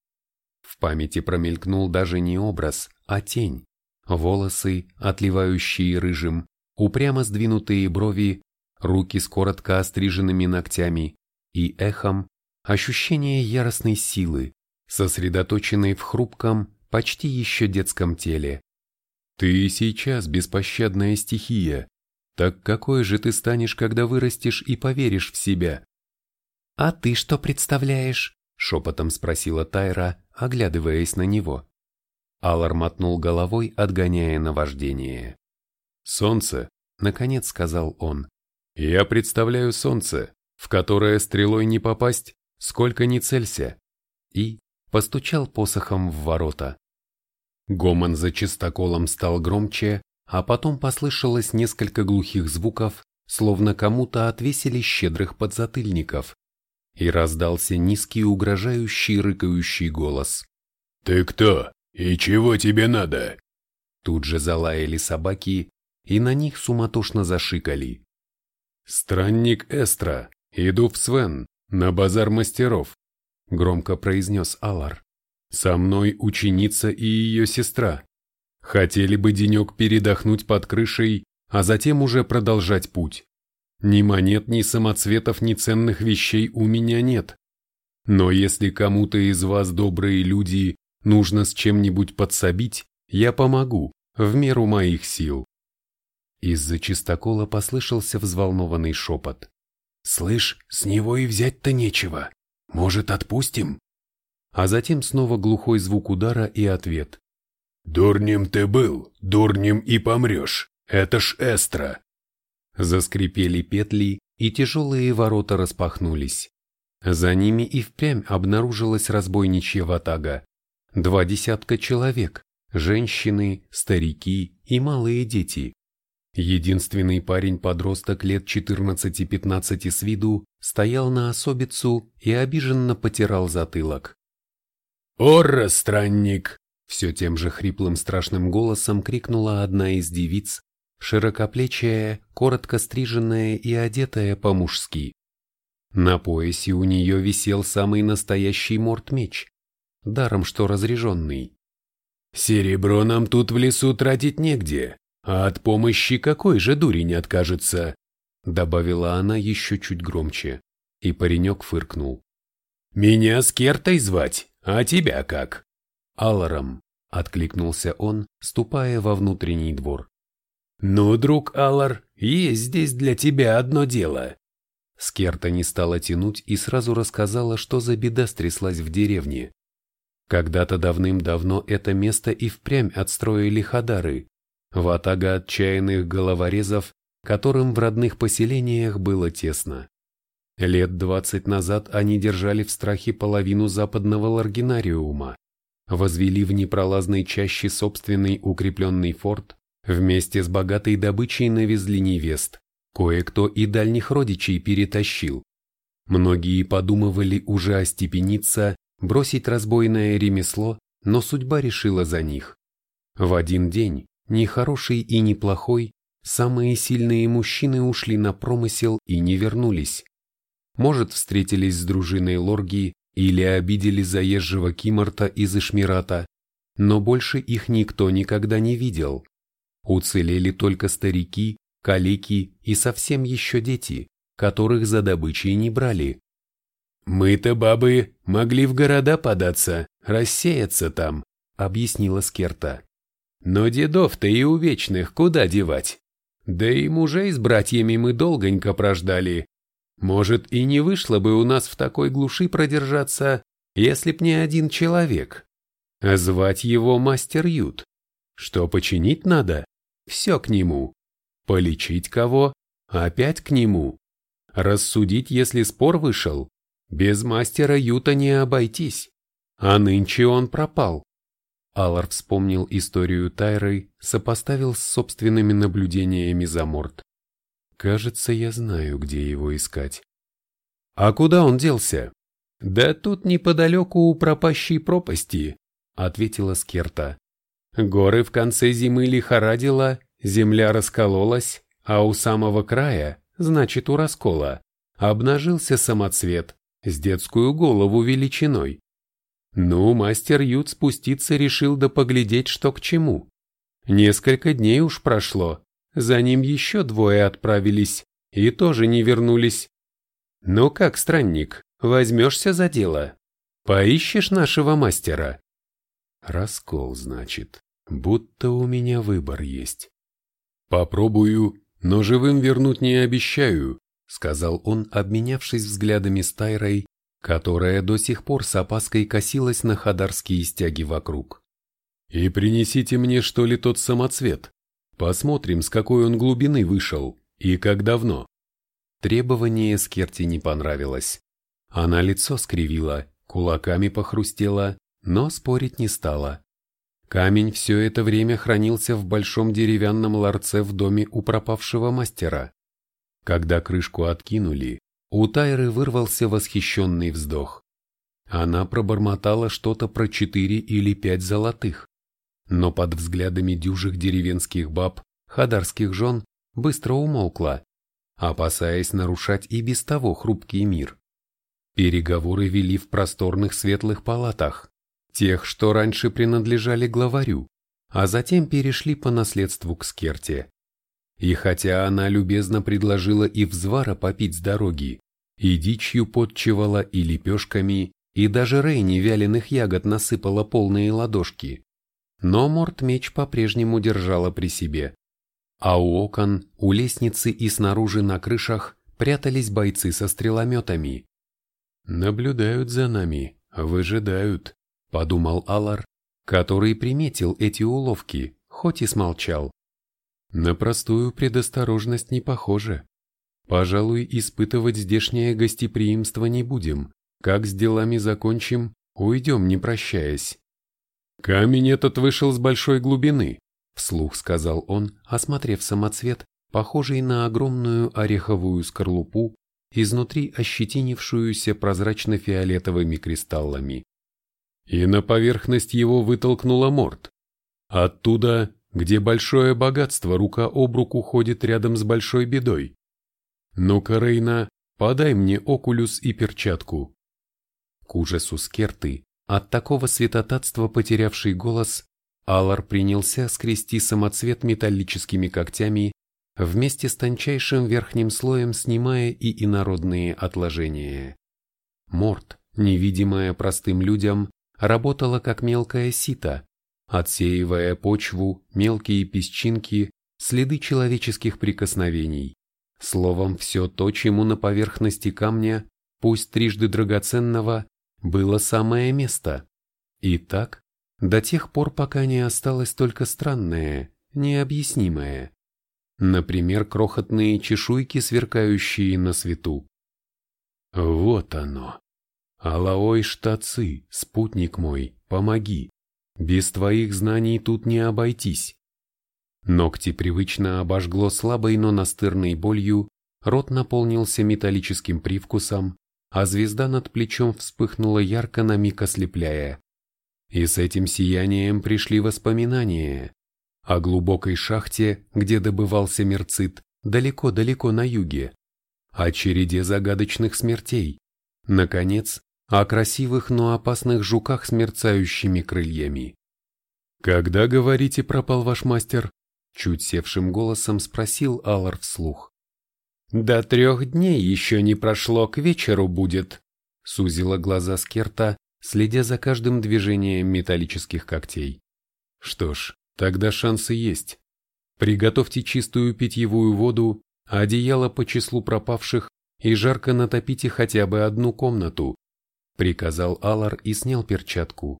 В памяти промелькнул даже не образ, а тень. Волосы, отливающие рыжим, упрямо сдвинутые брови, руки с коротко остриженными ногтями и эхом ощущение яростной силы, сосредоточенной в хрупком, почти еще детском теле. Ты сейчас беспощадная стихия. Так какой же ты станешь, когда вырастешь и поверишь в себя? А ты что представляешь? Шепотом спросила Тайра, оглядываясь на него. Алар мотнул головой, отгоняя наваждение. «Солнце», — наконец сказал он. «Я представляю солнце, в которое стрелой не попасть, сколько ни целься». И, постучал посохом в ворота. Гомон за чистоколом стал громче, а потом послышалось несколько глухих звуков, словно кому-то отвесили щедрых подзатыльников. И раздался низкий угрожающий рыкающий голос. «Ты кто? И чего тебе надо?» Тут же залаяли собаки, и на них суматошно зашикали. «Странник Эстра, иду в Свен, на базар мастеров. — громко произнес Алар. «Со мной ученица и ее сестра. Хотели бы денек передохнуть под крышей, а затем уже продолжать путь. Ни монет, ни самоцветов, ни ценных вещей у меня нет. Но если кому-то из вас, добрые люди, нужно с чем-нибудь подсобить, я помогу, в меру моих сил». Из-за чистокола послышался взволнованный шепот. «Слышь, с него и взять-то нечего. Может, отпустим?» а затем снова глухой звук удара и ответ. «Дурнем ты был, дурнем и помрешь, это ж Эстра!» Заскрипели петли, и тяжелые ворота распахнулись. За ними и впрямь обнаружилась разбойничья ватага. Два десятка человек, женщины, старики и малые дети. Единственный парень-подросток лет 14-15 с виду стоял на особицу и обиженно потирал затылок. «Орра, странник!» Все тем же хриплым страшным голосом крикнула одна из девиц, широкоплечая, коротко стриженная и одетая по-мужски. На поясе у нее висел самый настоящий морт-меч, даром что разряженный. «Серебро нам тут в лесу тратить негде, а от помощи какой же дури не откажется?» Добавила она еще чуть громче, и паренек фыркнул. «Меня с Кертой звать, а тебя как?» «Аларом», — откликнулся он, ступая во внутренний двор. «Ну, друг Алар, есть здесь для тебя одно дело». Скерта не стала тянуть и сразу рассказала, что за беда стряслась в деревне. Когда-то давным-давно это место и впрямь отстроили хадары, ватага отчаянных головорезов, которым в родных поселениях было тесно. Лет двадцать назад они держали в страхе половину западного ларгинариума, возвели в непролазной чаще собственный укрепленный форт, вместе с богатой добычей навезли невест, кое-кто и дальних родичей перетащил. Многие подумывали уже остепениться бросить разбойное ремесло, но судьба решила за них. В один день, ни хороший и ни плохой, самые сильные мужчины ушли на промысел и не вернулись. Может, встретились с дружиной Лорги или обидели заезжего Кимарта из Ишмирата, но больше их никто никогда не видел. Уцелели только старики, калеки и совсем еще дети, которых за добычей не брали. «Мы-то, бабы, могли в города податься, рассеяться там», — объяснила Скерта. «Но дедов-то и у вечных куда девать? Да и мужей с братьями мы долгонько прождали. Может, и не вышло бы у нас в такой глуши продержаться, если б не один человек. А звать его мастер Ют. Что починить надо? Все к нему. Полечить кого? Опять к нему. Рассудить, если спор вышел? Без мастера Юта не обойтись. А нынче он пропал. Аллар вспомнил историю Тайры, сопоставил с собственными наблюдениями за Морд. Кажется, я знаю, где его искать. А куда он делся? Да тут неподалеку у пропащей пропасти, ответила Скерта. Горы в конце зимы лихорадило, земля раскололась, а у самого края, значит у раскола, обнажился самоцвет с детскую голову величиной. Ну, мастер Ют спуститься решил да поглядеть, что к чему. Несколько дней уж прошло, за ним еще двое отправились и тоже не вернулись. Ну как, странник, возьмешься за дело? Поищешь нашего мастера? Раскол, значит, будто у меня выбор есть. Попробую, но живым вернуть не обещаю, — сказал он, обменявшись взглядами с Тайрой, которая до сих пор с опаской косилась на хадарские стяги вокруг. «И принесите мне, что ли, тот самоцвет. Посмотрим, с какой он глубины вышел и как давно». Требование Скерти не понравилось. Она лицо скривила, кулаками похрустела, но спорить не стала. Камень все это время хранился в большом деревянном ларце в доме у пропавшего мастера. Когда крышку откинули, у Тайры вырвался восхищенный вздох. Она пробормотала что-то про четыре или пять золотых, но под взглядами дюжих деревенских баб, хадарских жен, быстро умолкла, опасаясь нарушать и без того хрупкий мир. Переговоры вели в просторных светлых палатах, тех, что раньше принадлежали главарю, а затем перешли по наследству к Скерте. И хотя она любезно предложила и взвара попить с дороги, и дичью подчевала, и лепешками, и даже Рейни вяленых ягод насыпала полные ладошки, но морт-меч по-прежнему держала при себе. А у окон, у лестницы и снаружи на крышах прятались бойцы со стрелометами. «Наблюдают за нами, Выжидают, подумал Алар, который приметил эти уловки, хоть и смолчал. На простую предосторожность не похоже. Пожалуй, испытывать здешнее гостеприимство не будем. Как с делами закончим, уйдем, не прощаясь. Камень этот вышел с большой глубины, вслух сказал он, осмотрев самоцвет, похожий на огромную ореховую скорлупу, изнутри ощетинившуюся прозрачно-фиолетовыми кристаллами. И на поверхность его вытолкнула морд. Оттуда, где большое богатство рука об руку ходит рядом с большой бедой. Ну-ка, Рейна, подай мне окулюс и перчатку. К ужасу Скерты, от такого святотатства потерявший голос, Алар принялся скрести самоцвет металлическими когтями, вместе с тончайшим верхним слоем снимая и инородные отложения. Морд, невидимая простым людям, работала как мелкое сито, отсеивая почву, мелкие песчинки, следы человеческих прикосновений. Словом, все то, чему на поверхности камня, пусть трижды драгоценного, было самое место. И так, до тех пор, пока не осталось только странное, необъяснимое. Например, крохотные чешуйки, сверкающие на свету. Вот оно. Алаой штацы, спутник мой, помоги. Без твоих знаний тут не обойтись. Ногти привычно обожгло слабой, но настырной болью, рот наполнился металлическим привкусом, а звезда над плечом вспыхнула ярко на миг ослепляя. И с этим сиянием пришли воспоминания о глубокой шахте, где добывался мерцит, далеко-далеко на юге, о череде загадочных смертей, наконец, о красивых, но опасных жуках с мерцающими крыльями. «Когда, говорите, пропал ваш мастер?» Чуть севшим голосом спросил Аллар вслух. «До трех дней еще не прошло, к вечеру будет», сузила глаза Скерта, следя за каждым движением металлических когтей. «Что ж, тогда шансы есть. Приготовьте чистую питьевую воду, одеяло по числу пропавших и жарко натопите хотя бы одну комнату», приказал Алар и снял перчатку.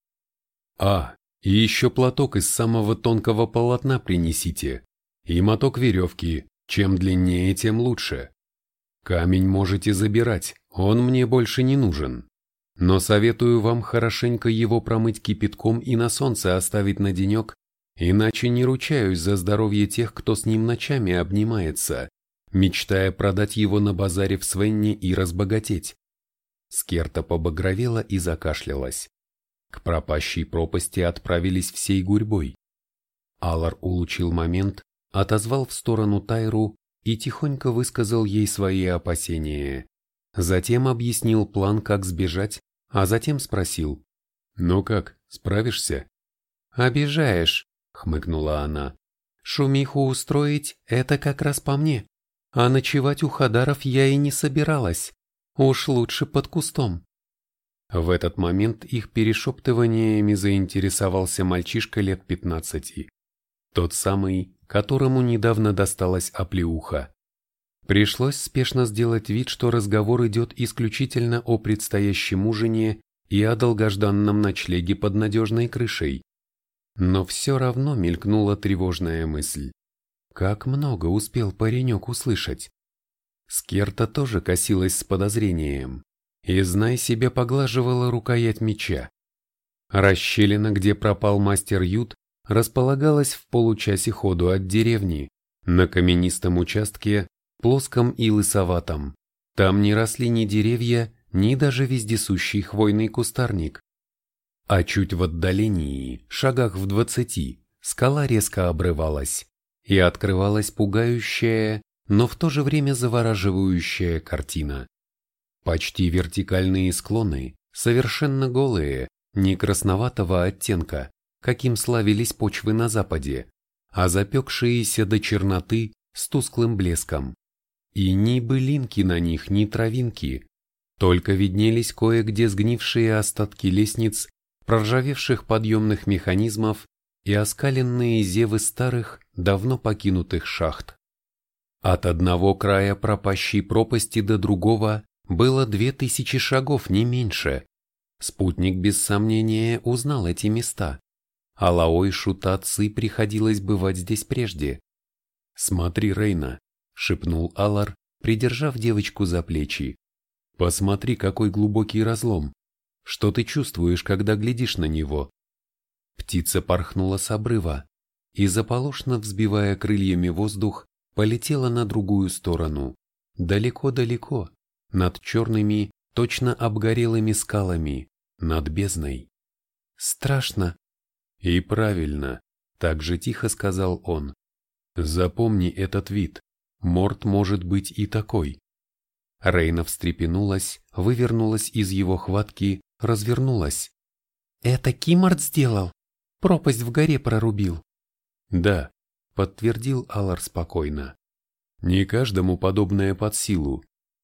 «А, и еще платок из самого тонкого полотна принесите. И моток веревки. Чем длиннее, тем лучше. Камень можете забирать, он мне больше не нужен. Но советую вам хорошенько его промыть кипятком и на солнце оставить на денек, иначе не ручаюсь за здоровье тех, кто с ним ночами обнимается, мечтая продать его на базаре в Свенне и разбогатеть. Скерта побагровела и закашлялась. К пропащей пропасти отправились всей гурьбой. Алар улучил момент, отозвал в сторону Тайру и тихонько высказал ей свои опасения. Затем объяснил план, как сбежать, а затем спросил. «Ну как, справишься?» «Обижаешь», — хмыкнула она. «Шумиху устроить — это как раз по мне. А ночевать у Хадаров я и не собиралась. Уж лучше под кустом». В этот момент их перешептываниями заинтересовался мальчишка лет пятнадцати. Тот самый, которому недавно досталась оплеуха. Пришлось спешно сделать вид, что разговор идет исключительно о предстоящем ужине и о долгожданном ночлеге под надежной крышей. Но все равно мелькнула тревожная мысль. Как много успел паренек услышать? Скерта тоже косилась с подозрением и, знай себе, поглаживала рукоять меча. Расщелина, где пропал мастер Ют, располагалась в получасе ходу от деревни, на каменистом участке, плоском и лысоватом. Там не росли ни деревья, ни даже вездесущий хвойный кустарник. А чуть в отдалении, шагах в двадцати, скала резко обрывалась, и открывалась пугающая, но в то же время завораживающая картина. Почти вертикальные склоны, совершенно голые, не красноватого оттенка, каким славились почвы на западе, а запекшиеся до черноты с тусклым блеском. И ни былинки на них, ни травинки, только виднелись кое-где сгнившие остатки лестниц, проржавевших подъемных механизмов и оскаленные зевы старых, давно покинутых шахт. От одного края пропащей пропасти до другого было две тысячи шагов, не меньше. Спутник без сомнения узнал эти места, а Лаой Шутаци приходилось бывать здесь прежде. «Смотри, Рейна», — шепнул Алар, придержав девочку за плечи. «Посмотри, какой глубокий разлом. Что ты чувствуешь, когда глядишь на него?» Птица порхнула с обрыва и, заполошно взбивая крыльями воздух, полетела на другую сторону, далеко-далеко, над черными, точно обгорелыми скалами, над бездной. «Страшно!» «И правильно!» — так же тихо сказал он. «Запомни этот вид. Морт может быть и такой». Рейна встрепенулась, вывернулась из его хватки, развернулась. «Это Кимарт сделал? Пропасть в горе прорубил?» «Да», — подтвердил Алар спокойно. «Не каждому подобное под силу.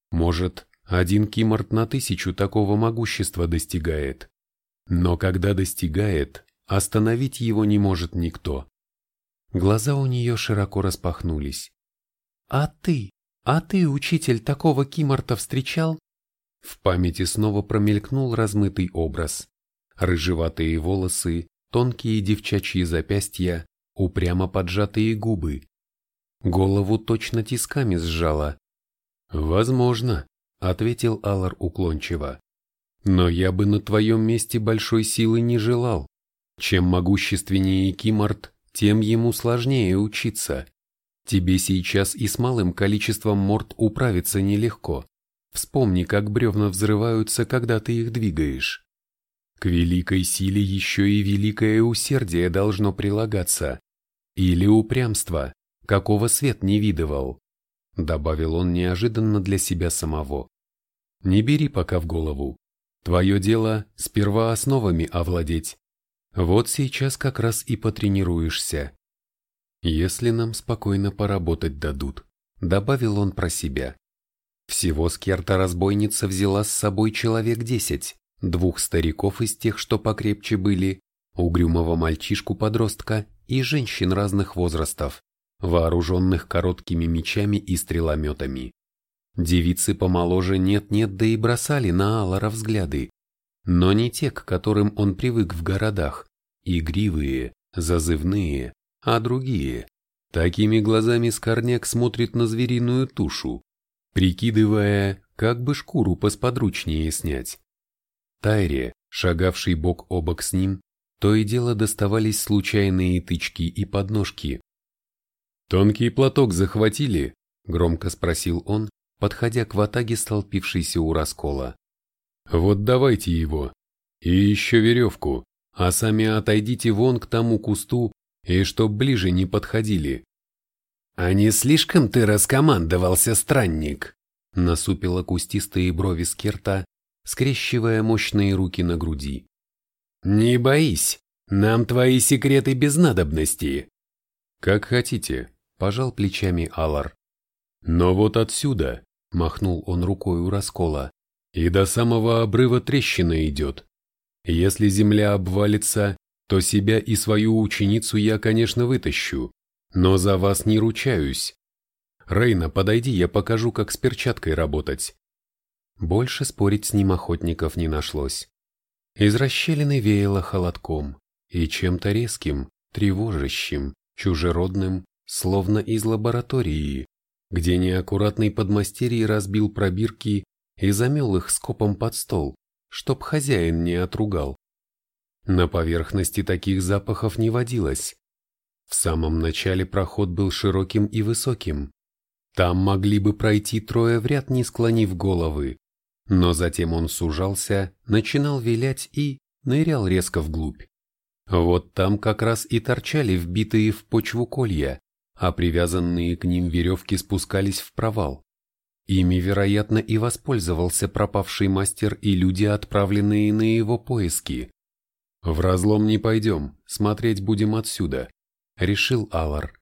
Может, один Кимарт на тысячу такого могущества достигает. Но когда достигает, остановить его не может никто. Глаза у нее широко распахнулись. «А ты? А ты, учитель, такого Кимарта встречал?» В памяти снова промелькнул размытый образ. Рыжеватые волосы, тонкие девчачьи запястья, упрямо поджатые губы. Голову точно тисками сжала. «Возможно», ответил Алар уклончиво. Но я бы на твоем месте большой силы не желал. Чем могущественнее Кимарт, тем ему сложнее учиться. Тебе сейчас и с малым количеством морд управиться нелегко. Вспомни, как бревна взрываются, когда ты их двигаешь. К великой силе еще и великое усердие должно прилагаться. Или упрямство, какого свет не видывал. Добавил он неожиданно для себя самого. Не бери пока в голову. Твое дело сперва основами овладеть. Вот сейчас как раз и потренируешься. Если нам спокойно поработать дадут, добавил он про себя. Всего скерта-разбойница взяла с собой человек десять, двух стариков из тех, что покрепче были, угрюмого мальчишку-подростка и женщин разных возрастов, вооруженных короткими мечами и стрелометами. Девицы помоложе нет-нет, да и бросали на Алара взгляды. Но не те, к которым он привык в городах, игривые, зазывные, а другие. Такими глазами Скорняк смотрит на звериную тушу, прикидывая, как бы шкуру посподручнее снять. Тайре, шагавший бок о бок с ним, то и дело доставались случайные тычки и подножки. «Тонкий платок захватили?» — громко спросил он, подходя к ватаге, столпившейся у раскола. «Вот давайте его. И еще веревку, а сами отойдите вон к тому кусту, и чтоб ближе не подходили». «А не слишком ты раскомандовался, странник?» насупила кустистые брови Скерта, скрещивая мощные руки на груди. «Не боись, нам твои секреты без надобности». «Как хотите», – пожал плечами Алар. «Но вот отсюда, Махнул он рукой у раскола. И до самого обрыва трещина идет. Если земля обвалится, то себя и свою ученицу я, конечно, вытащу. Но за вас не ручаюсь. Рейна, подойди, я покажу, как с перчаткой работать. Больше спорить с ним охотников не нашлось. Из расщелины веяло холодком и чем-то резким, тревожащим, чужеродным, словно из лаборатории где неаккуратный подмастерье разбил пробирки и замел их скопом под стол, чтоб хозяин не отругал. На поверхности таких запахов не водилось. В самом начале проход был широким и высоким. Там могли бы пройти трое в ряд, не склонив головы. Но затем он сужался, начинал вилять и нырял резко вглубь. Вот там как раз и торчали вбитые в почву колья, а привязанные к ним веревки спускались в провал. Ими, вероятно, и воспользовался пропавший мастер и люди, отправленные на его поиски. «В разлом не пойдем, смотреть будем отсюда», — решил Алар.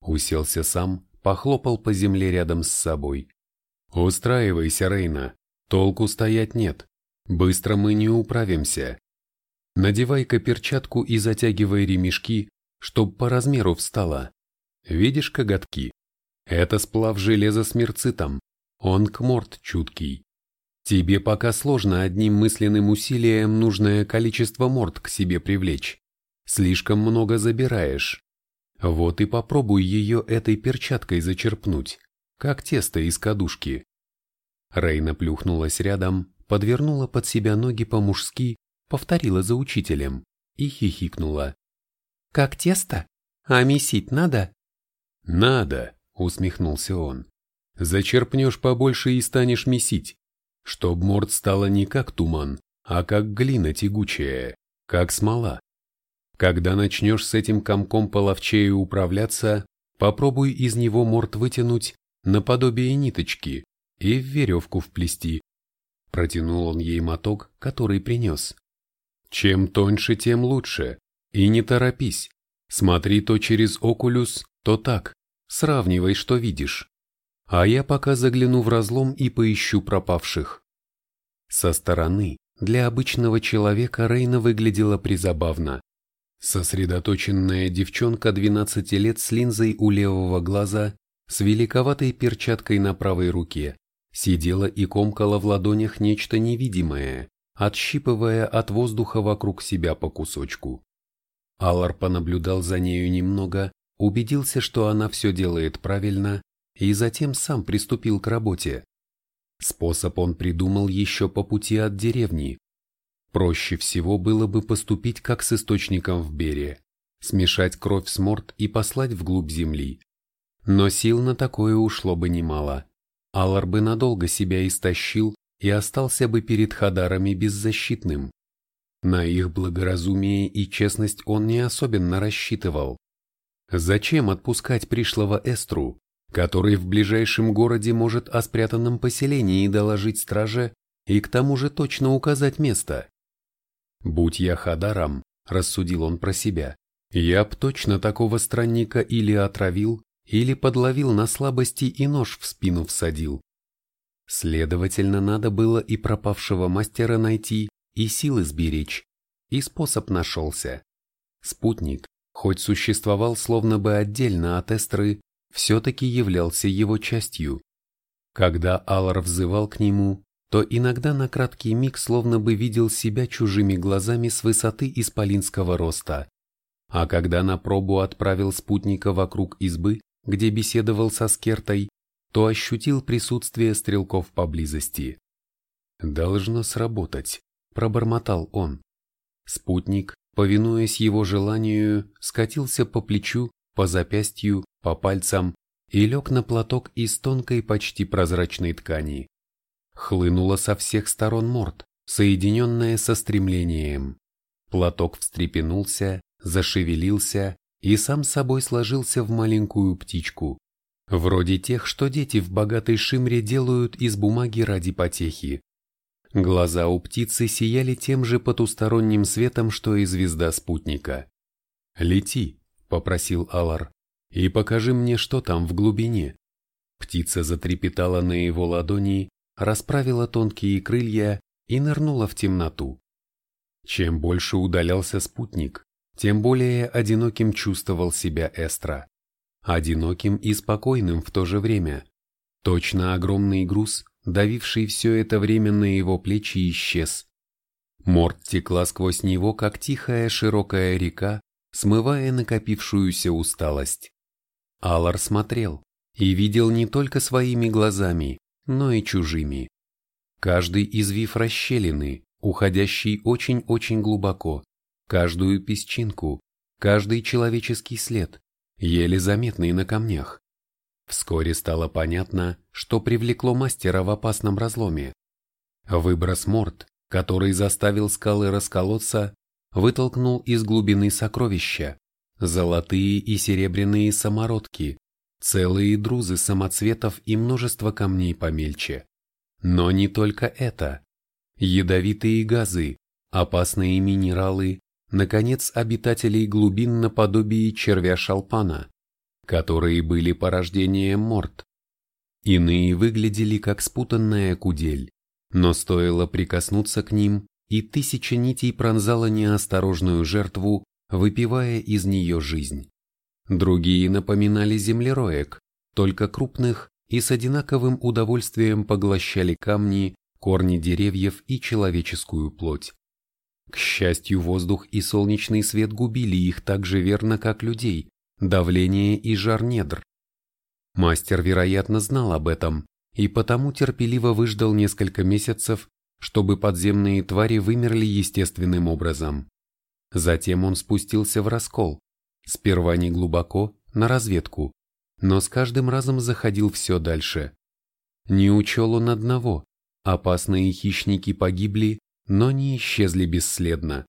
Уселся сам, похлопал по земле рядом с собой. «Устраивайся, Рейна, толку стоять нет, быстро мы не управимся. Надевай-ка перчатку и затягивай ремешки, чтоб по размеру встала. Видишь коготки? Это сплав железа с мерцитом. Он к морд чуткий. Тебе пока сложно одним мысленным усилием нужное количество морд к себе привлечь. Слишком много забираешь. Вот и попробуй ее этой перчаткой зачерпнуть, как тесто из кадушки. Рейна плюхнулась рядом, подвернула под себя ноги по-мужски, повторила за учителем и хихикнула. «Как тесто? А месить надо?» «Надо», — усмехнулся он. «Зачерпнешь побольше и станешь месить чтоб морд стала не как туман, а как глина тягучая, как смола. Когда начнешь с этим комком половчею управляться, попробуй из него морд вытянуть наподобие ниточки и в веревку вплести. Протянул он ей моток, который принес. Чем тоньше, тем лучше. И не торопись. Смотри то через окулюс, то так. Сравнивай, что видишь а я пока загляну в разлом и поищу пропавших. Со стороны, для обычного человека Рейна выглядела призабавно. Сосредоточенная девчонка 12 лет с линзой у левого глаза, с великоватой перчаткой на правой руке, сидела и комкала в ладонях нечто невидимое, отщипывая от воздуха вокруг себя по кусочку. Аллар понаблюдал за нею немного, убедился, что она все делает правильно, и затем сам приступил к работе. Способ он придумал еще по пути от деревни. Проще всего было бы поступить как с источником в Бере, смешать кровь с морд и послать вглубь земли. Но сил на такое ушло бы немало. Аллар бы надолго себя истощил и остался бы перед Хадарами беззащитным. На их благоразумие и честность он не особенно рассчитывал. Зачем отпускать пришлого Эстру, который в ближайшем городе может о спрятанном поселении доложить страже и к тому же точно указать место. «Будь я Хадаром», – рассудил он про себя, – «я б точно такого странника или отравил, или подловил на слабости и нож в спину всадил. Следовательно, надо было и пропавшего мастера найти, и силы сберечь, и способ нашелся. Спутник, хоть существовал словно бы отдельно от Эстры, все-таки являлся его частью. Когда Аллар взывал к нему, то иногда на краткий миг словно бы видел себя чужими глазами с высоты исполинского роста. А когда на пробу отправил спутника вокруг избы, где беседовал со Скертой, то ощутил присутствие стрелков поблизости. «Должно сработать», – пробормотал он. Спутник, повинуясь его желанию, скатился по плечу, по запястью, по пальцам и лег на платок из тонкой почти прозрачной ткани. Хлынуло со всех сторон морд, соединенное со стремлением. Платок встрепенулся, зашевелился и сам собой сложился в маленькую птичку, вроде тех, что дети в богатой шимре делают из бумаги ради потехи. Глаза у птицы сияли тем же потусторонним светом, что и звезда спутника. «Лети», — попросил Алар и покажи мне, что там в глубине. Птица затрепетала на его ладони, расправила тонкие крылья и нырнула в темноту. Чем больше удалялся спутник, тем более одиноким чувствовал себя Эстра. Одиноким и спокойным в то же время. Точно огромный груз, давивший все это время на его плечи, исчез. Морд текла сквозь него, как тихая широкая река, смывая накопившуюся усталость. Алар смотрел и видел не только своими глазами, но и чужими. Каждый извив расщелины, уходящий очень-очень глубоко, каждую песчинку, каждый человеческий след, еле заметный на камнях. Вскоре стало понятно, что привлекло мастера в опасном разломе. Выброс морд, который заставил скалы расколоться, вытолкнул из глубины сокровища, золотые и серебряные самородки, целые друзы самоцветов и множество камней помельче. Но не только это. Ядовитые газы, опасные минералы, наконец, обитателей глубин наподобие червя-шалпана, которые были порождением морд. Иные выглядели как спутанная кудель, но стоило прикоснуться к ним, и тысяча нитей пронзала неосторожную жертву, выпивая из нее жизнь. Другие напоминали землероек, только крупных и с одинаковым удовольствием поглощали камни, корни деревьев и человеческую плоть. К счастью, воздух и солнечный свет губили их так же верно, как людей, давление и жар недр. Мастер, вероятно, знал об этом, и потому терпеливо выждал несколько месяцев, чтобы подземные твари вымерли естественным образом. Затем он спустился в раскол, сперва не глубоко, на разведку, но с каждым разом заходил все дальше. Не учел он одного, опасные хищники погибли, но не исчезли бесследно.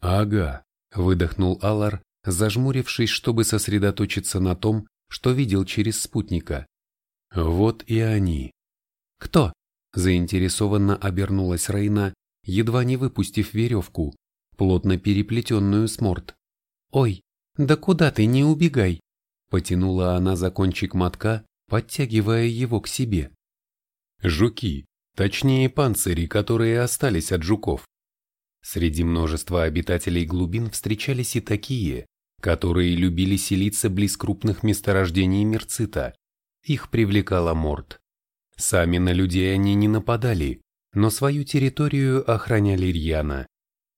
«Ага», — выдохнул Алар, зажмурившись, чтобы сосредоточиться на том, что видел через спутника. Вот и они. «Кто?» – заинтересованно обернулась Рейна, едва не выпустив веревку, плотно переплетенную с морд. «Ой, да куда ты, не убегай!» Потянула она за кончик мотка, подтягивая его к себе. Жуки, точнее панцири, которые остались от жуков. Среди множества обитателей глубин встречались и такие, которые любили селиться близ крупных месторождений мерцита. Их привлекала морд. Сами на людей они не нападали, но свою территорию охраняли рьяно.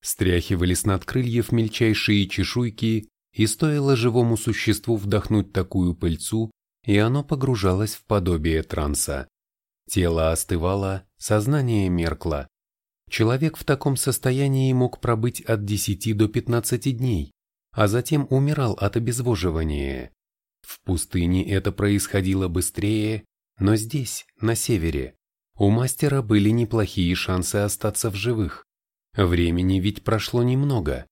Стряхивали с надкрыльев мельчайшие чешуйки и стоило живому существу вдохнуть такую пыльцу, и оно погружалось в подобие транса. Тело остывало, сознание меркло. Человек в таком состоянии мог пробыть от 10 до 15 дней, а затем умирал от обезвоживания. В пустыне это происходило быстрее, но здесь, на севере, у мастера были неплохие шансы остаться в живых. Времени ведь прошло немного.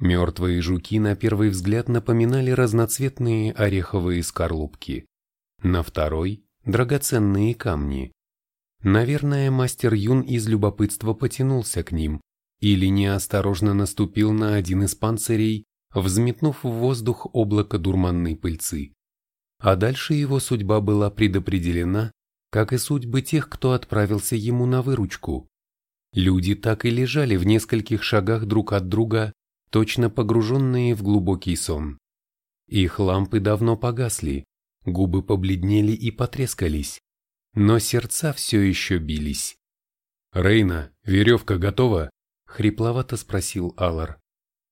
Мертвые жуки на первый взгляд напоминали разноцветные ореховые скорлупки. На второй – драгоценные камни. Наверное, мастер Юн из любопытства потянулся к ним или неосторожно наступил на один из панцирей, взметнув в воздух облако дурманной пыльцы. А дальше его судьба была предопределена, как и судьбы тех, кто отправился ему на выручку. Люди так и лежали в нескольких шагах друг от друга, точно погруженные в глубокий сон. Их лампы давно погасли, губы побледнели и потрескались, но сердца все еще бились. «Рейна, веревка готова?» — хрипловато спросил Алар.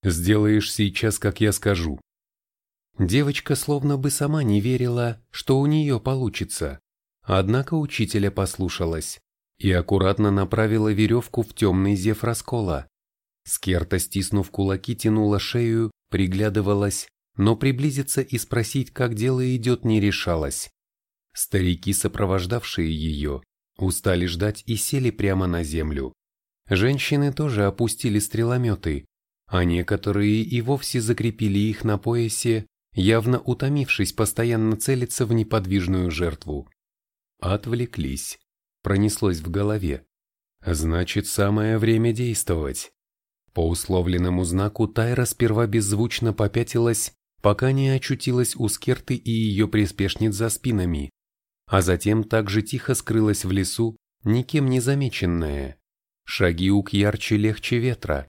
«Сделаешь сейчас, как я скажу». Девочка словно бы сама не верила, что у нее получится, однако учителя послушалась и аккуратно направила веревку в темный зев раскола. Скерта, стиснув кулаки, тянула шею, приглядывалась, но приблизиться и спросить, как дело идет, не решалась. Старики, сопровождавшие ее, устали ждать и сели прямо на землю. Женщины тоже опустили стрелометы, а некоторые и вовсе закрепили их на поясе, явно утомившись постоянно целиться в неподвижную жертву. Отвлеклись. Пронеслось в голове. Значит, самое время действовать. По условленному знаку Тайра сперва беззвучно попятилась, пока не очутилась у Скерты и ее приспешниц за спинами, а затем также тихо скрылась в лесу, никем не замеченная. Шаги у ярче легче ветра.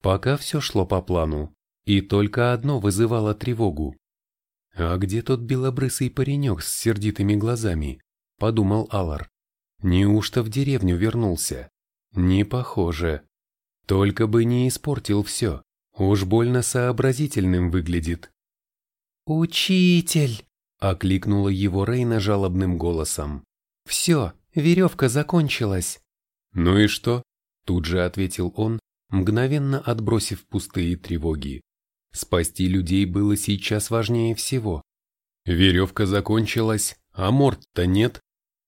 Пока все шло по плану, и только одно вызывало тревогу. «А где тот белобрысый паренек с сердитыми глазами?» – подумал Алар. «Неужто в деревню вернулся?» «Не похоже. Только бы не испортил все. Уж больно сообразительным выглядит. «Учитель!» — окликнула его Рейна жалобным голосом. «Все, веревка закончилась». «Ну и что?» — тут же ответил он, мгновенно отбросив пустые тревоги. Спасти людей было сейчас важнее всего. Веревка закончилась, а морд-то нет.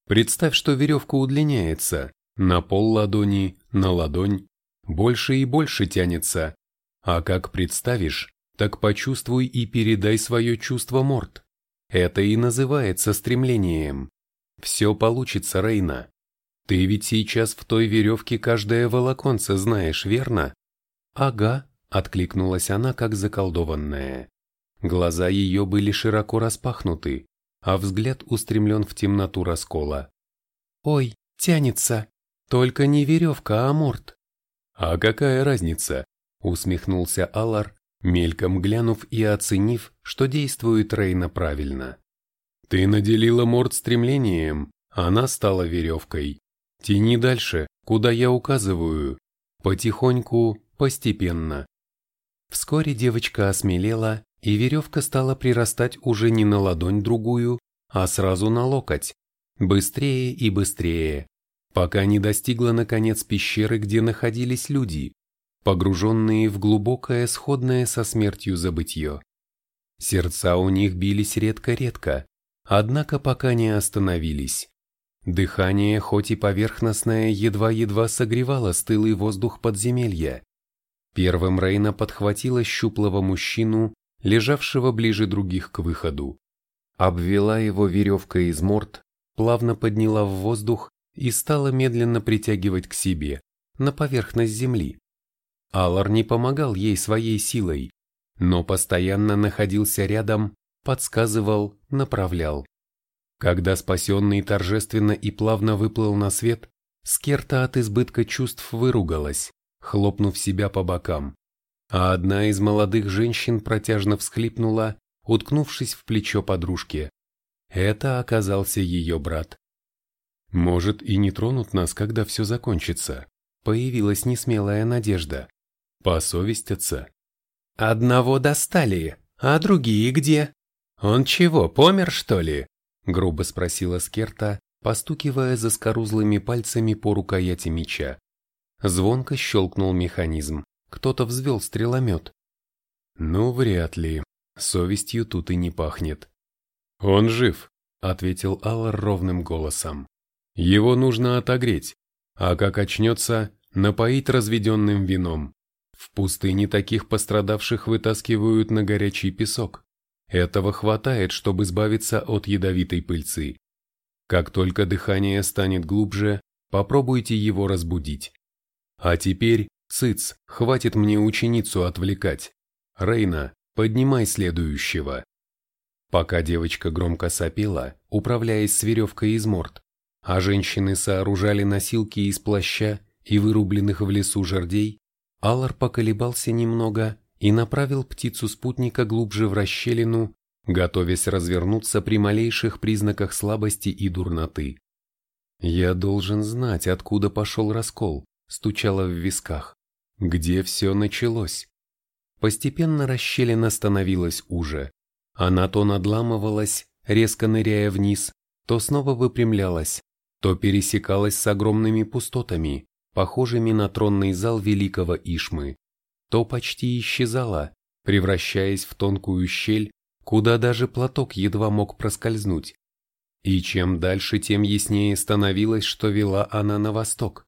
Представь, что веревка удлиняется. На пол ладони, на ладонь, больше и больше тянется. А как представишь, так почувствуй и передай свое чувство морд. Это и называется стремлением. Все получится, Рейна. Ты ведь сейчас в той веревке каждое волоконце знаешь, верно? Ага, откликнулась она, как заколдованная. Глаза ее были широко распахнуты, а взгляд устремлен в темноту раскола. «Ой, тянется! Только не веревка, а морд!» «А какая разница?» – усмехнулся Алар, мельком глянув и оценив, что действует Рейна правильно. «Ты наделила Морд стремлением, она стала веревкой. Тяни дальше, куда я указываю. Потихоньку, постепенно. Вскоре девочка осмелела, и веревка стала прирастать уже не на ладонь другую, а сразу на локоть. Быстрее и быстрее, пока не достигла наконец пещеры, где находились люди, погруженные в глубокое сходное со смертью забытье. Сердца у них бились редко-редко, однако пока не остановились. Дыхание, хоть и поверхностное, едва-едва согревало стылый воздух подземелья. Первым Рейна подхватила щуплого мужчину, лежавшего ближе других к выходу. Обвела его веревкой из морд, плавно подняла в воздух и стала медленно притягивать к себе, на поверхность земли. Аллар не помогал ей своей силой, но постоянно находился рядом, подсказывал, направлял. Когда спасенный торжественно и плавно выплыл на свет, Скерта от избытка чувств выругалась, хлопнув себя по бокам, а одна из молодых женщин протяжно всхлипнула, уткнувшись в плечо подружки. Это оказался ее брат. «Может, и не тронут нас, когда все закончится», — появилась несмелая надежда. «Посовестятся». «Одного достали, а другие где? Он чего, помер, что ли?» — грубо спросила Скерта, постукивая за скорузлыми пальцами по рукояти меча. Звонко щелкнул механизм. Кто-то взвел стреломет. «Ну, вряд ли. Совестью тут и не пахнет». «Он жив», — ответил Аллар ровным голосом. «Его нужно отогреть, а как очнется, напоить разведенным вином. В пустыне таких пострадавших вытаскивают на горячий песок. Этого хватает, чтобы избавиться от ядовитой пыльцы. Как только дыхание станет глубже, попробуйте его разбудить. А теперь, цыц, хватит мне ученицу отвлекать. Рейна, поднимай следующего. Пока девочка громко сопела, управляясь с веревкой из морд, а женщины сооружали носилки из плаща и вырубленных в лесу жердей, Аллар поколебался немного и направил птицу спутника глубже в расщелину, готовясь развернуться при малейших признаках слабости и дурноты. «Я должен знать, откуда пошел раскол», — стучало в висках. «Где все началось?» Постепенно расщелина становилась уже. Она то надламывалась, резко ныряя вниз, то снова выпрямлялась, то пересекалась с огромными пустотами, похожими на тронный зал великого Ишмы то почти исчезала, превращаясь в тонкую щель, куда даже платок едва мог проскользнуть. И чем дальше, тем яснее становилось, что вела она на восток,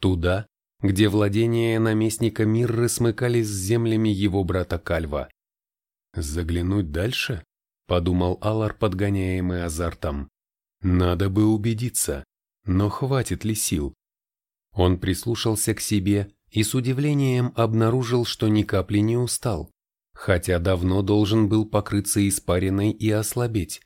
туда, где владения наместника Мирры смыкались с землями его брата Кальва. «Заглянуть дальше?» — подумал Алар, подгоняемый азартом. «Надо бы убедиться, но хватит ли сил?» Он прислушался к себе и с удивлением обнаружил, что ни капли не устал, хотя давно должен был покрыться испариной и ослабеть.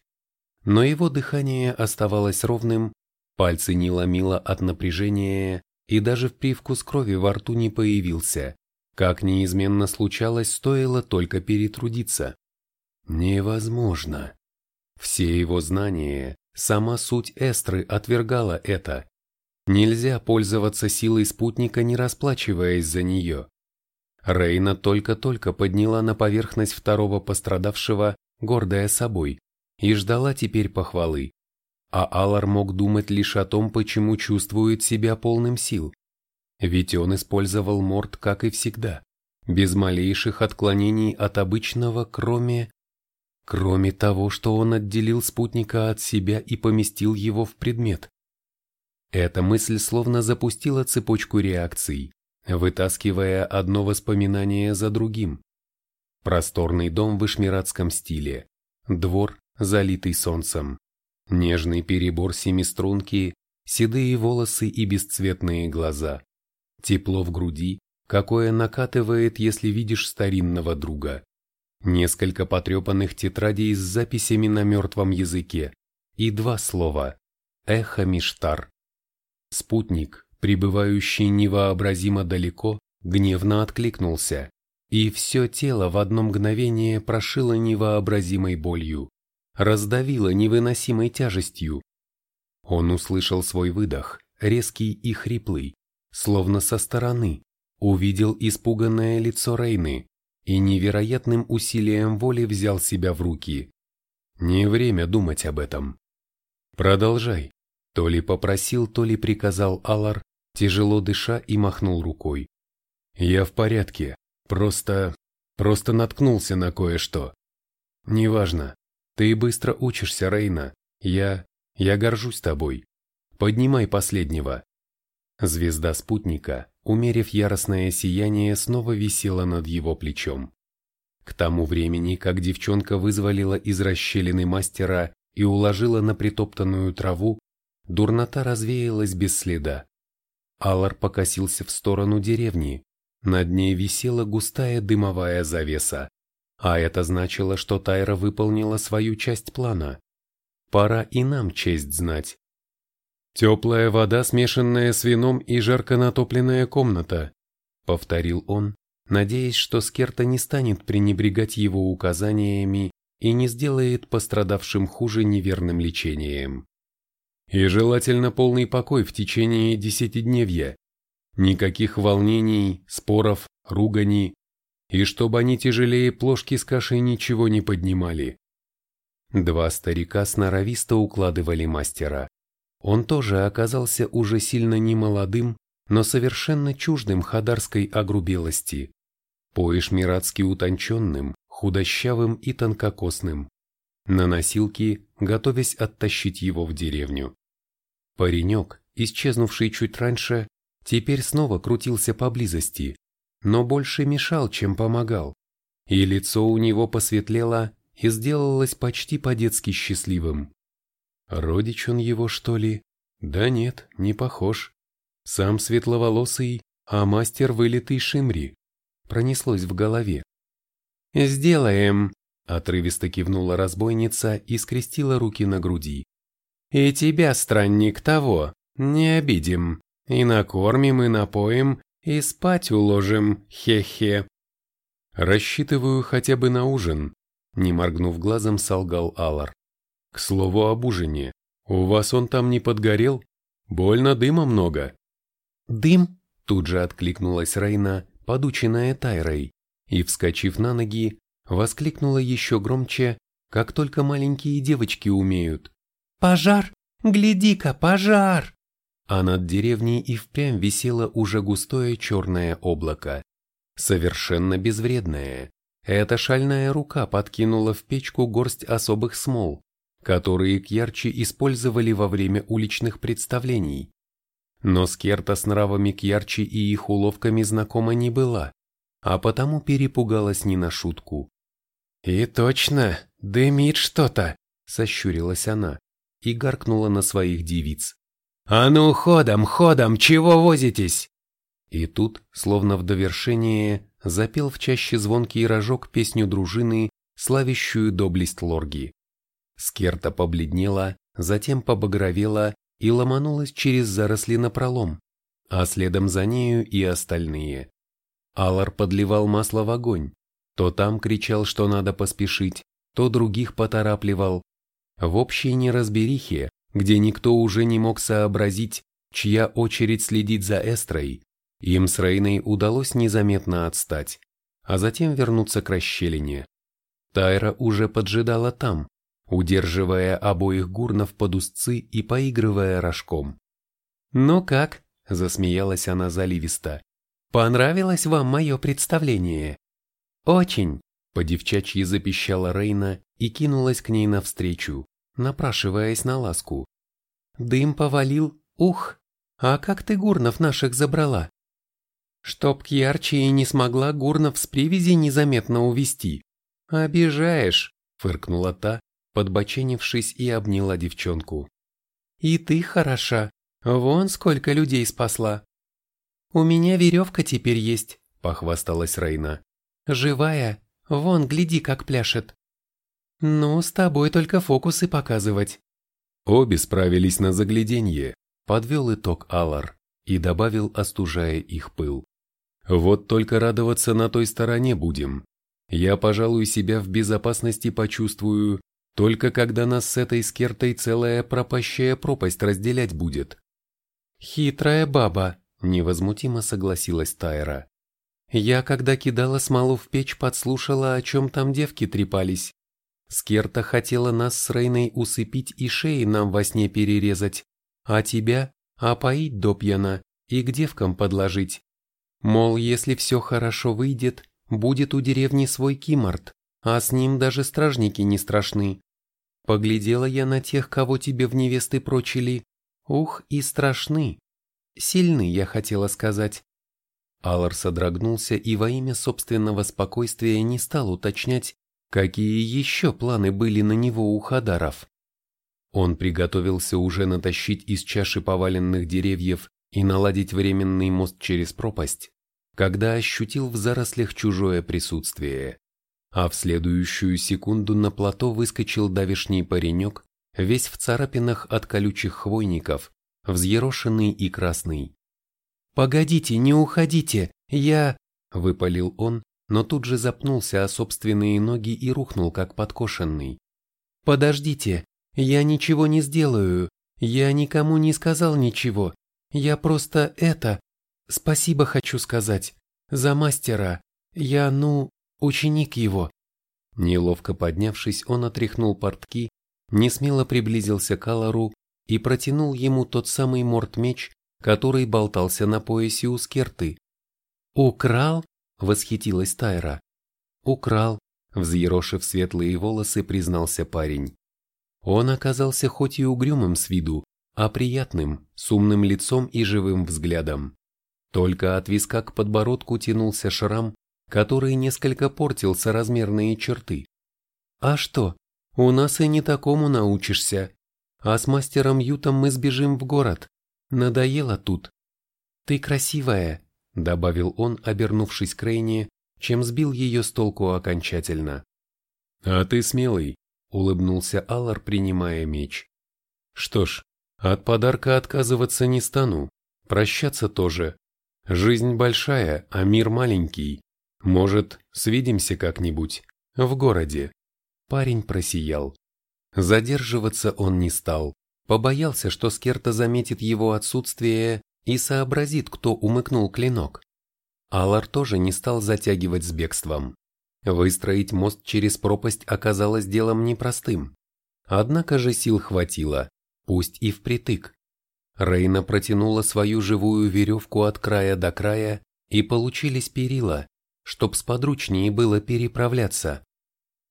Но его дыхание оставалось ровным, пальцы не ломило от напряжения, и даже в привкус крови во рту не появился, как неизменно случалось, стоило только перетрудиться. Невозможно. Все его знания, сама суть Эстры отвергала это, Нельзя пользоваться силой спутника, не расплачиваясь за нее. Рейна только-только подняла на поверхность второго пострадавшего, гордая собой, и ждала теперь похвалы. А Алар мог думать лишь о том, почему чувствует себя полным сил. Ведь он использовал морд, как и всегда, без малейших отклонений от обычного, кроме... Кроме того, что он отделил спутника от себя и поместил его в предмет. Эта мысль словно запустила цепочку реакций, вытаскивая одно воспоминание за другим. Просторный дом в ишмиратском стиле, двор, залитый солнцем, нежный перебор семиструнки, седые волосы и бесцветные глаза, тепло в груди, какое накатывает, если видишь старинного друга, несколько потрепанных тетрадей с записями на мертвом языке и два слова «Эхо Миштар». Спутник, пребывающий невообразимо далеко, гневно откликнулся, и все тело в одно мгновение прошило невообразимой болью, раздавило невыносимой тяжестью. Он услышал свой выдох, резкий и хриплый, словно со стороны, увидел испуганное лицо Рейны и невероятным усилием воли взял себя в руки. Не время думать об этом. Продолжай. То ли попросил, то ли приказал Алар, тяжело дыша и махнул рукой. Я в порядке, просто... просто наткнулся на кое-что. Неважно. Ты быстро учишься, Рейна. Я... я горжусь тобой. Поднимай последнего. Звезда спутника, умерив яростное сияние, снова висела над его плечом. К тому времени, как девчонка вызволила из расщелины мастера и уложила на притоптанную траву, дурнота развеялась без следа. Аллар покосился в сторону деревни. Над ней висела густая дымовая завеса. А это значило, что Тайра выполнила свою часть плана. Пора и нам честь знать. «Теплая вода, смешанная с вином и жарко натопленная комната», — повторил он, надеясь, что Скерта не станет пренебрегать его указаниями и не сделает пострадавшим хуже неверным лечением. И желательно полный покой в течение десятидневья. Никаких волнений, споров, руганий, и чтобы они тяжелее плошки с кашей ничего не поднимали. Два старика сноровисто укладывали мастера. Он тоже оказался уже сильно немолодым, но совершенно чуждым хадарской огрубелости. По-ишмиратски утонченным, худощавым и тонкокосным. На носилки, готовясь оттащить его в деревню. Паренек, исчезнувший чуть раньше, теперь снова крутился поблизости, но больше мешал, чем помогал. И лицо у него посветлело и сделалось почти по-детски счастливым. Родич он его, что ли? Да нет, не похож. Сам светловолосый, а мастер вылитый Шимри. Пронеслось в голове. «Сделаем», — отрывисто кивнула разбойница и скрестила руки на груди. «И тебя, странник, того, не обидим, и накормим, и напоим, и спать уложим, хе-хе». «Рассчитываю хотя бы на ужин», — не моргнув глазом, солгал Алар. К слову об ужине. У вас он там не подгорел? Больно дыма много. Дым? Тут же откликнулась Рейна, подученная Тайрой, и, вскочив на ноги, воскликнула еще громче, как только маленькие девочки умеют. «Пожар! Гляди-ка, пожар!» А над деревней и впрямь висело уже густое черное облако. Совершенно безвредное. Эта шальная рука подкинула в печку горсть особых смол, которые Кьярчи использовали во время уличных представлений. Но Скерта с нравами Кьярчи и их уловками знакома не была, а потому перепугалась не на шутку. «И точно, дымит что-то!» – сощурилась она и гаркнула на своих девиц. «А ну, ходом, ходом, чего возитесь?» И тут, словно в довершение, запел в чаще звонкий рожок песню дружины, славящую доблесть Лорги. Скерта побледнела, затем побагровела и ломанулась через заросли напролом, а следом за нею и остальные. Алар подливал масло в огонь, то там кричал, что надо поспешить, то других поторапливал. В общей неразберихе, где никто уже не мог сообразить, чья очередь следить за Эстрой, им с Рейной удалось незаметно отстать, а затем вернуться к расщелине. Тайра уже поджидала там, удерживая обоих гурнов под узцы и поигрывая рожком. «Ну как?» – засмеялась она заливисто. «Понравилось вам мое представление?» «Очень!» – по-девчачьи запищала Рейна и кинулась к ней навстречу, напрашиваясь на ласку. «Дым повалил, ух! А как ты гурнов наших забрала?» «Чтоб Кьярчи и не смогла гурнов с привязи незаметно увести. «Обижаешь!» – фыркнула та, подбоченившись и обняла девчонку. «И ты хороша, вон сколько людей спасла!» «У меня веревка теперь есть», — похвасталась Рейна. «Живая, вон, гляди, как пляшет». «Ну, с тобой только фокусы показывать». Обе справились на загляденье, подвел итог Алар и добавил, остужая их пыл. «Вот только радоваться на той стороне будем. Я, пожалуй, себя в безопасности почувствую, только когда нас с этой скертой целая пропащая пропасть разделять будет. Хитрая баба, невозмутимо согласилась Тайра. Я, когда кидала смолу в печь, подслушала, о чем там девки трепались. Скерта хотела нас с Рейной усыпить и шеи нам во сне перерезать, а тебя опоить до пьяна и к девкам подложить. Мол, если все хорошо выйдет, будет у деревни свой киморт, а с ним даже стражники не страшны. Поглядела я на тех, кого тебе в невесты прочили. Ух, и страшны. Сильны, я хотела сказать. Аллар содрогнулся и во имя собственного спокойствия не стал уточнять, какие еще планы были на него у Хадаров. Он приготовился уже натащить из чаши поваленных деревьев и наладить временный мост через пропасть, когда ощутил в зарослях чужое присутствие. А в следующую секунду на плато выскочил давишний паренек, весь в царапинах от колючих хвойников, взъерошенный и красный. «Погодите, не уходите, я...» — выпалил он, но тут же запнулся о собственные ноги и рухнул, как подкошенный. «Подождите, я ничего не сделаю, я никому не сказал ничего, я просто это... Спасибо хочу сказать, за мастера, я, ну, ученик его». Неловко поднявшись, он отряхнул портки, несмело приблизился к Алару и протянул ему тот самый морт-меч, который болтался на поясе у скерты. «Украл?» — восхитилась Тайра. «Украл», — взъерошив светлые волосы, признался парень. Он оказался хоть и угрюмым с виду, а приятным, с умным лицом и живым взглядом. Только от виска к подбородку тянулся шрам, который несколько портил соразмерные черты. «А что, у нас и не такому научишься. А с мастером Ютом мы сбежим в город. Надоело тут. Ты красивая, добавил он, обернувшись к Рейне, чем сбил ее с толку окончательно. А ты смелый, улыбнулся Аллар, принимая меч. Что ж, от подарка отказываться не стану, прощаться тоже. Жизнь большая, а мир маленький. Может, свидимся как-нибудь в городе. Парень просиял. Задерживаться он не стал, побоялся, что Скерта заметит его отсутствие и сообразит, кто умыкнул клинок. Алар тоже не стал затягивать с бегством. Выстроить мост через пропасть оказалось делом непростым. Однако же сил хватило, пусть и впритык. Рейна протянула свою живую веревку от края до края, и получились перила, чтоб сподручнее было переправляться.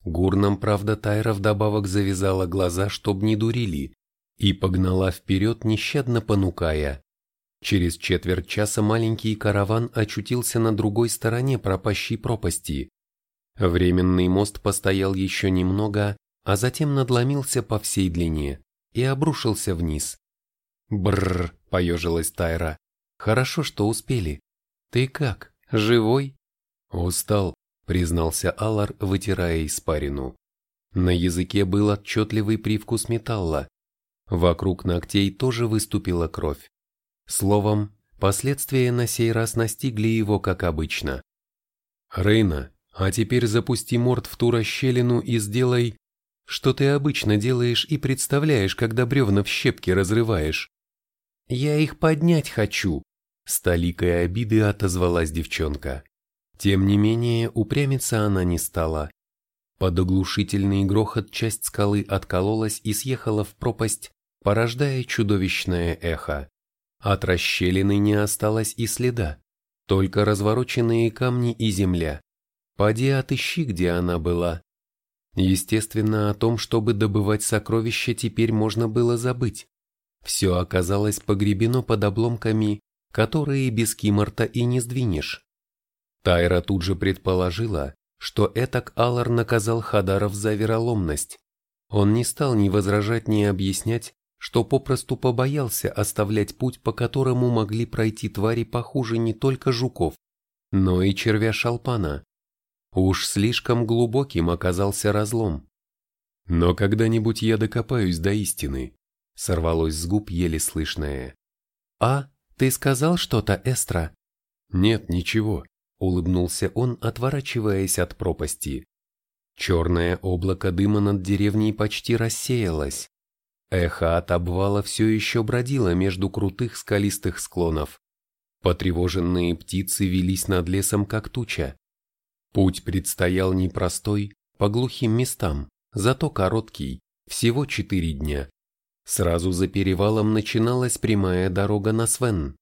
Гурнам, правда, Тайра вдобавок завязала глаза, чтоб не дурили, и погнала вперед, нещадно понукая. Через четверть часа маленький караван очутился на другой стороне пропащей пропасти. Временный мост постоял еще немного, а затем надломился по всей длине и обрушился вниз. Бррр, поежилась Тайра. Хорошо, что успели. Ты как, живой? Устал, признался Алар, вытирая испарину. На языке был отчетливый привкус металла. Вокруг ногтей тоже выступила кровь. Словом, последствия на сей раз настигли его, как обычно. «Рейна, а теперь запусти морд в ту расщелину и сделай, что ты обычно делаешь и представляешь, когда бревна в щепки разрываешь». «Я их поднять хочу», — с толикой обиды отозвалась девчонка. Тем не менее, упрямиться она не стала. Под оглушительный грохот часть скалы откололась и съехала в пропасть, порождая чудовищное эхо. От расщелины не осталось и следа, только развороченные камни и земля. Поди отыщи, где она была. Естественно, о том, чтобы добывать сокровища, теперь можно было забыть. Все оказалось погребено под обломками, которые без киморта и не сдвинешь. Тайра тут же предположила, что этак Аллар наказал Хадаров за вероломность. Он не стал ни возражать, ни объяснять, что попросту побоялся оставлять путь, по которому могли пройти твари похуже не только жуков, но и червя шалпана. Уж слишком глубоким оказался разлом. Но когда-нибудь я докопаюсь до истины, сорвалось с губ еле слышное. «А, ты сказал что-то, Эстра?» «Нет, ничего», улыбнулся он, отворачиваясь от пропасти. Черное облако дыма над деревней почти рассеялось. Эхо от обвала все еще бродило между крутых скалистых склонов. Потревоженные птицы велись над лесом как туча. Путь предстоял непростой, по глухим местам, зато короткий, всего четыре дня. Сразу за перевалом начиналась прямая дорога на Свен.